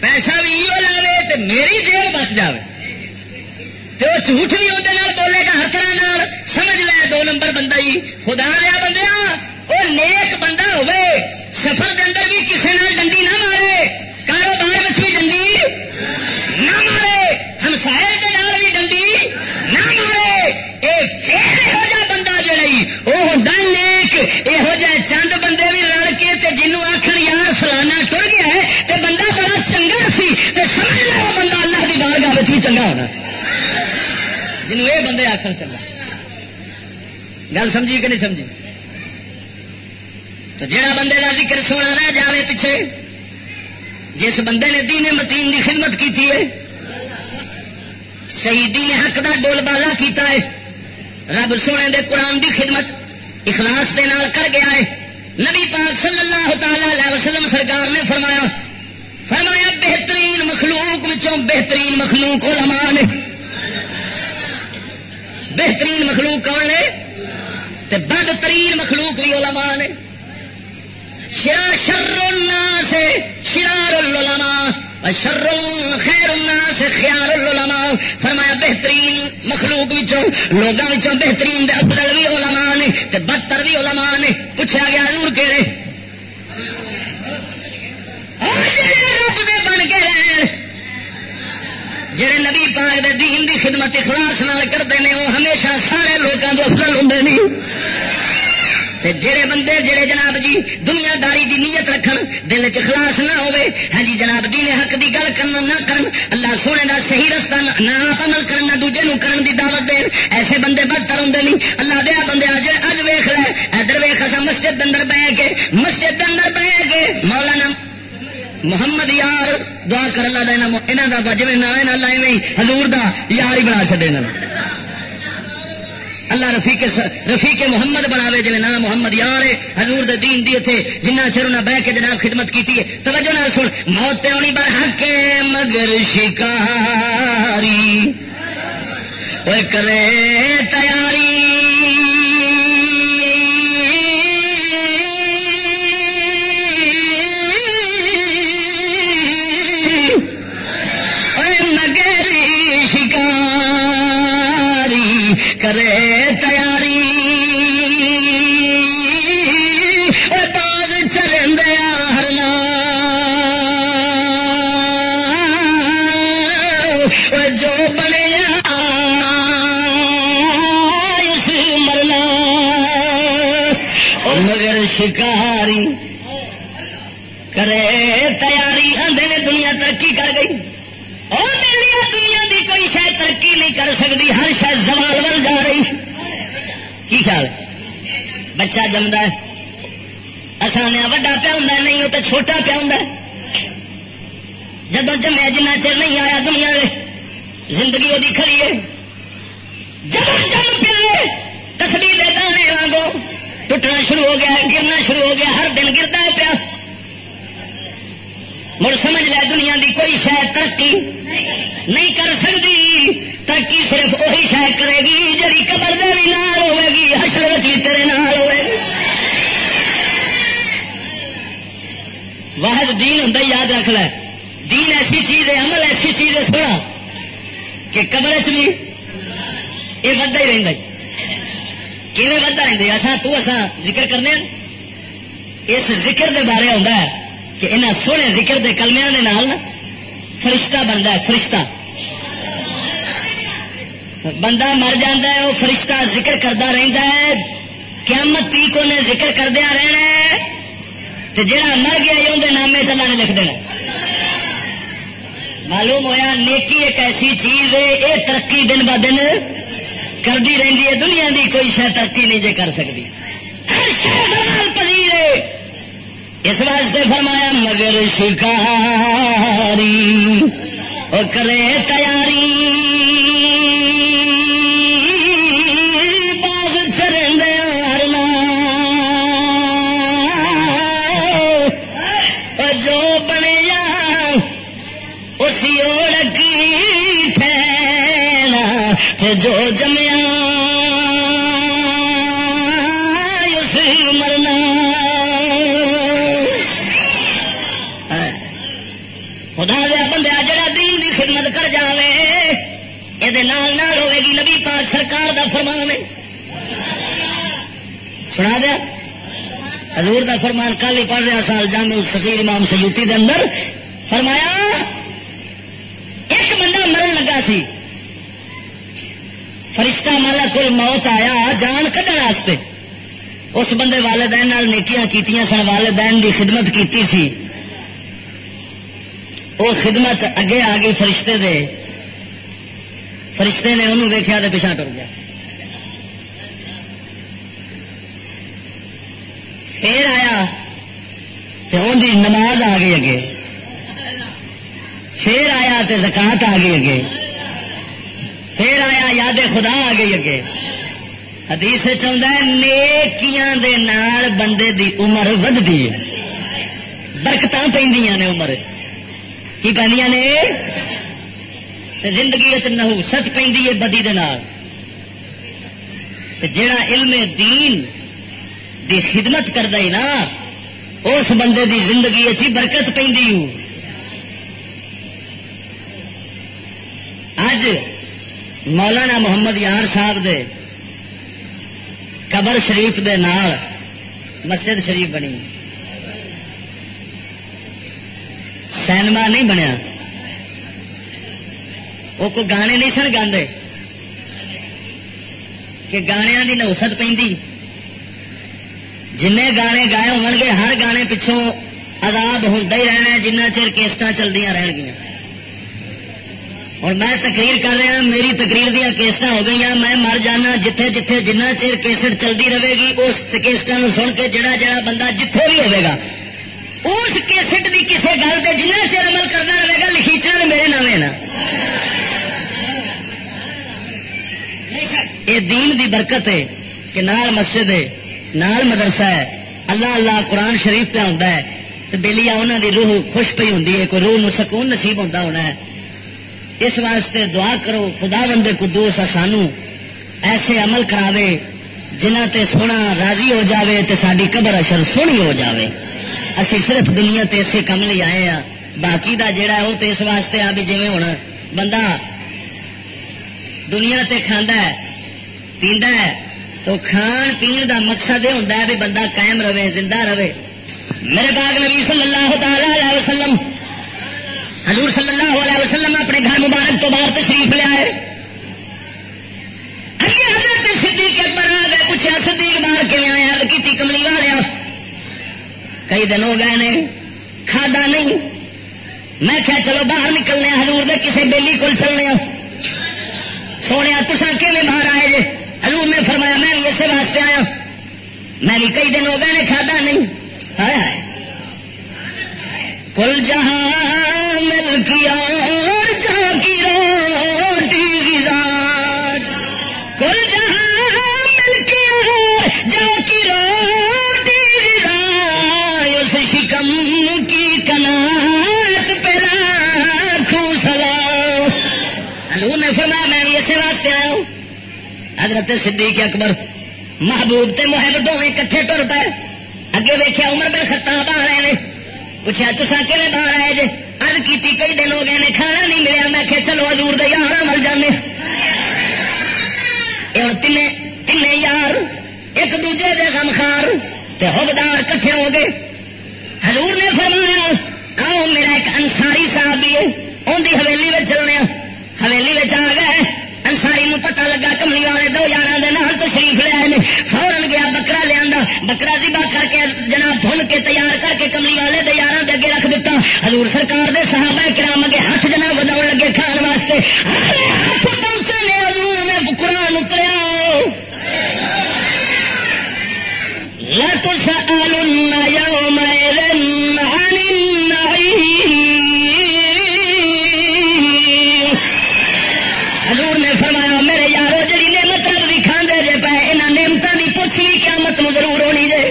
پیسہ بھی یہ لاوے تو میری جیل بچ جائے تو وہ جھوٹ بھی اندر بولے گا، ہر طرح سمجھ لے دو نمبر بندہ ہی خدا لیا بندہ وہ نیک بندہ ہوے سفر کے اندر بھی کسی نے ڈنڈی نہ مارے۔ کاروبار بھی ڈنڈی نہ مارے۔ ہمسائے کے نال بھی ڈنڈی نہ مارے۔ یہ وہ ہوتا نیک یہو جہ چند بندے بھی رل کے تے جنوں آخر یار فلانا ٹر گیا ہے تے بندہ بڑا چنگا سی تے سمجھ لو بندہ اللہ کی بارگاہ بھی چنگا ہونا جنوں یہ بندے آخر چنگا گل سمجھی کہ نہیں سمجھی تو جہاں بندے کا ذکر سونا رہ جائے پیچھے جس بندے نے دین متین کی خدمت کی ہے صحیح دین حق کا ڈول بازا کیتا ہے رب سونے دے قرآن دی خدمت اخلاص دے نال کر گیا ہے۔ نبی پاک صلی اللہ تعالی علیہ وسلم سرکار نے فرمایا فرمایا، بہترین مخلوق وچوں بہترین مخلوق علماء نے۔ بہترین مخلوق کون نے تے بدترین مخلوق بھی علماء نے۔ شرا شر الناس شرار العلماء شر خیر الناس، خیار العلماء. فرمایا بہترین مخلوق لوگوں بہترین افضل بھی علماء نے تے بدتر بھی علماء نے۔ پوچھا گیا نور کہڑے ہاں، رب دے بن کے رہے جڑے نبی پاک دے دین دی خدمت اخلاص نال کرتے ہیں وہ ہمیشہ سارے لوگوں کے افضل ہوں نہیں جڑے بندے جڑے جناب جی دنیا داری دی نیت رکھن، دل چلاس نہ ہوے ہاں جی جناب جی دین حق دی گل کرن نہ کرن، اللہ سونے دا صحیح رستہ نہ آپ عمل کرن، نہ دوجے نو کرن دی دعوت دین۔ ایسے بندے بدتر ہوں نہیں۔ اللہ دیا بندے اج اج ویخ لے۔ ادھر ویخ اصا مسجد اندر بہ کے مسجد اندر بہ کے مولانا محمد یار، دعا کر اللہ دینا یہاں کا جی نہ اللہ ایویں حضور دا یار ہی بنا چڈے اللہ رفیق رفیق محمد بناوے جی نام محمد یار حضور دے دین دی اتنے جنہ چر انہیں بہ کے جناب خدمت کی توجہ نہ سن، موت آنی بر حق مگر شکاری کرے تیاری۔ کرے تیاری۔ باغ چلیں ہرنا جو بنیا مرنا۔ مگر شکاری کرے تیاری۔ آدھے نے دنیا ترقی کر گئی۔ نہیں کر سکتی، ہر شاید زوال بن جا رہی۔ کی خیال؟ بچہ جمد آسان وا پیا ہوں نہیں وہ تو چھوٹا پیا ہوں جب جمیا جنہ چر نہیں آیا دنیا میں زندگی وہ کھڑی ہے۔ جب جم پیا تصویر دانے واگو ٹوٹنا شروع ہو گیا گرنا شروع ہو گیا، ہر دن گرتا ہے پیا۔ مڑ سمجھ لے دنیا دی کوئی شاید ترقی نہیں کر سکتی۔ ترقی صرف وہی شاید کرے گی جی قبر دے بھی نال ہوے گی، حشر بھی تیرے نال ہوے گی۔ واحد دین ہوں یاد رکھ لے۔ دین ایسی چیز ہے، عمل ایسی چیز ہے سونا کہ قبر چ بھی یہ ودا ہی رہتا کیون ودا رہتے اصا تو اصا ذکر کرنے ہاں۔ اس ذکر دے بارے آتا ہے کہ انہوں سونے ذکر دے کلمیا کے نال فرشتہ بنتا ہے، فرشتہ۔ بندہ مر جا ہے، وہ فرشتہ ذکر کرتا رہتا ہے۔ قیامت تی کو نے ذکر کردیا رہنا ہے۔ تو جہاں مر گیا یہ اندر نامے چلا نے لکھ دینا۔ معلوم ہویا نیکی ایک ایسی چیز ہے یہ ترقی دن ب دن کرتی رہتی ہے۔ دنیا دی کوئی شاید ترقی نہیں جے کر سکتی ہر شہر پذیر ہے۔ اس واسطے فرمایا، مگر شکاری وہ کرے تیاری باغ چرن ہرنا جو بنے جا اسی اوڑکی ٹھہنا جو جمیا سرکار دا فرمان ہے۔ سنا دیا؟ حضور دا فرمان کل ہی پڑھ رہا سال جامع فقیر امام سیوتی دے اندر۔ فرمایا، ایک بندہ مرن لگا سی۔ فرشتہ مالا کل موت آیا، جان کھڑنے اس بندے والدین نیکیاں کیتیاں سن، والدین دی خدمت کیتی سی۔ وہ خدمت اگے آ گئی فرشتے دے۔ فرشتے نے انہوں ویکیا تو پچھا ٹر گیا۔ پھر آیا تو ان کی نماز آ گئی اگے۔ پھر آیا تو زکات آ گئی اگے۔ پھر آیا یاد خدا آ گئی اگے۔ حدیث چاہتا ہے، نیکیاں دے نال بندے دی عمر ودتی ہے۔ برکت پہ عمر کی پہ زندگی نہوست پہ بدی دے نال۔ جڑا علم دین دی خدمت کرتا ہی نا، اس بندے دی زندگی اچھی برکت پہ اج مولانا محمد یار صاحب دے قبر شریف دے نال مسجد شریف بنی۔ سینما نہیں بنیا۔ وہ کوئی گانے نہیں سن گاندے۔ کہ گانے کی نوست پہ جن گانے گائے ہو گے، ہر گانے پچھوں عذاب ہوتا ہی رہنا جنہ چر کیسٹ چلتی رہن گیا اور میں تقریر کر رہا میری تقریر دیا کیسٹ ہو گئی میں مر جانا جتھے جتھے جنہ چیر کیسٹ چلتی رہے گی، اس کیسٹ سن کے جڑا جڑا بندہ جتھے بھی ہوے گا اس کیسٹ کی کسی گل سے جنہ چیر عمل کرنا رہے گا لکھیچا میرے نام ہے نا یہ دین دی برکت ہے کہ نال مسجد ہے نال مدرسہ ہے۔ اللہ اللہ قرآن شریف پہ آتا ہے۔ تو بہلی انہوں دی روح خوش پی ہوں کوئی روح نو سکون نصیب ہوتا ہونا ہے۔ اس واسطے دعا کرو خدا بندے کو دوست سانو ایسے عمل کراوے۔ جنہ تے سونا راضی ہو جاوے تے ساری قبر اشر سونی ہو جاوے۔ اسی صرف دنیا تے اسے کم لی آئے ہاں۔ باقی دا جڑا ہے وہ تو اس واسطے آ بھی جی ہونا۔ بندہ دنیا تے کھانا ہے، پیندا ہے، تو کھان پین دا مقصد یہ ہوتا ہے بھی بندہ قائم رہے، زندہ رہے۔ میرے باغ نبی صلی اللہ تعالی علیہ وسلم، حضور صلی اللہ علیہ وسلم اپنے گھر مبارک تو باہر تشریف لے آئے۔ حضرت صدیق اکبر آ گئے پوچھا، صدیق بار کے آیا کی کملی والیا کئی دن ہو گئے نے، کھادا نہیں۔ میں کیا چلو باہر نکلنے حضور دے کسی بیلی کو چلنے سونے تسا کہ باہر آئے جے؟ حضور نے فرمایا، میں بھی اسے واسطے آیا۔ میں بھی کئی دن ہو گئے نے، کھادا نہیں۔ ہائے کل جہاں مل کیا جا کی روٹی غذا۔ کل جہاں مل جا کی اس شکم کی کنات حضور نے فرمایا، میں بھی واسطے آیا ہوں۔ حضرت صدیق اکبر محبوب تے محب دونوں کٹھے ٹر پے اگے ویخیا عمر بن خطاب آ رہے ہیں۔ پوچھا تسا کہ باہر آئے جی ارد کی کئی دن ہو گئے نے کھانا نہیں ملیا۔ میں کہ چلو ہزور دے یار مل جانے۔ تین تین یار، ایک دوجے دے غمخار تے حقدار کٹھے ہو گئے۔ حضور نے فرمایا، آؤ میرا ایک انساری صاحب بھی ہے ان کی حویلی میں چلنے ہاں۔ حویلی میں آ گئے انساری نو پتا لگا کملی والے دو یار تشریف لے آئے فورن گیا بکرا لیا بکرا زبا کر کے جناب بھن کے تیار کر کے کملی والے دے یار اگے رکھ دیتا حضور سرکار دے صحابہ کرام اگے ہاتھ جناب بدا لگے کھان واسطے۔ ہاتھ پہنچے نے حضور نے قرآن اتریا لَتُسْأَلُنَّ حضور نے فرمایا، میرے یارو جی نعمت رب بھی کھانے جے پے یہاں نعمتوں کی پوچھ بھی قیامت نو ضرور ہونی جے۔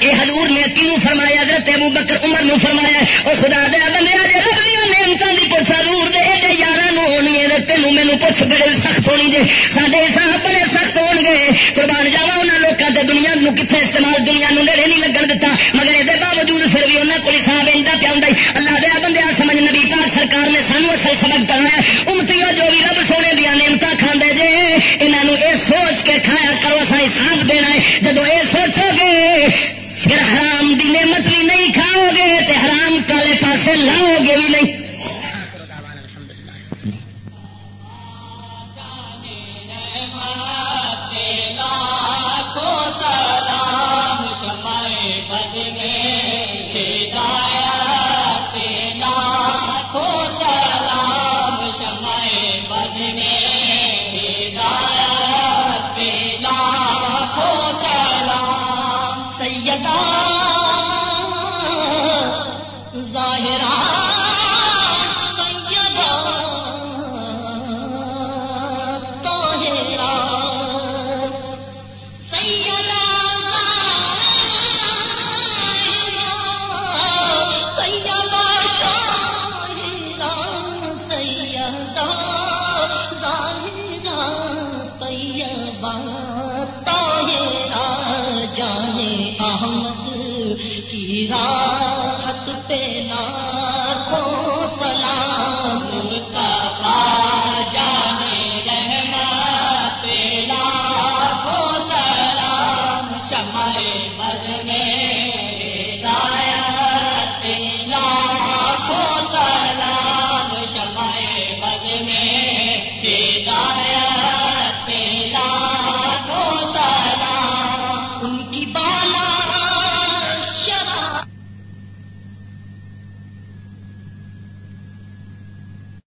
یہ حضور نے کیوں فرمایا؟ حضرت ابو بکر عمر نو فرمایا وہ خدا دیا بندے جی رب دیا نعمتوں کی پوچھ حضور دے ایڈے یار ہونی ہے تینوں مینو پوچھ بڑے سخت ہونی جی۔ جے سارے صاحب بڑے سخت ہو گے۔ قربان جاوا انہوں لوگوں کے دنیا نو کتنے استعمال دنیا نو نیڑے نہیں لگن دیتا مگر یہ باوجود پھر بھی انہوں کو حساب اہدا پیا اللہ دیا بندے سمجھ نبی پاک سرکار نے سانو اصل سبق پڑھایا امتی جو بھی رب سونے دیا نعمت کھانے جے انہوں یہ سوچ کے کھایا کرو سا حساب دینا ہے۔ جب یہ سوچو گے، پھر حرام دی نعمت بھی نہیں کھاؤ گے تو حرام کالے پاسے لاؤ گے بھی نہیں۔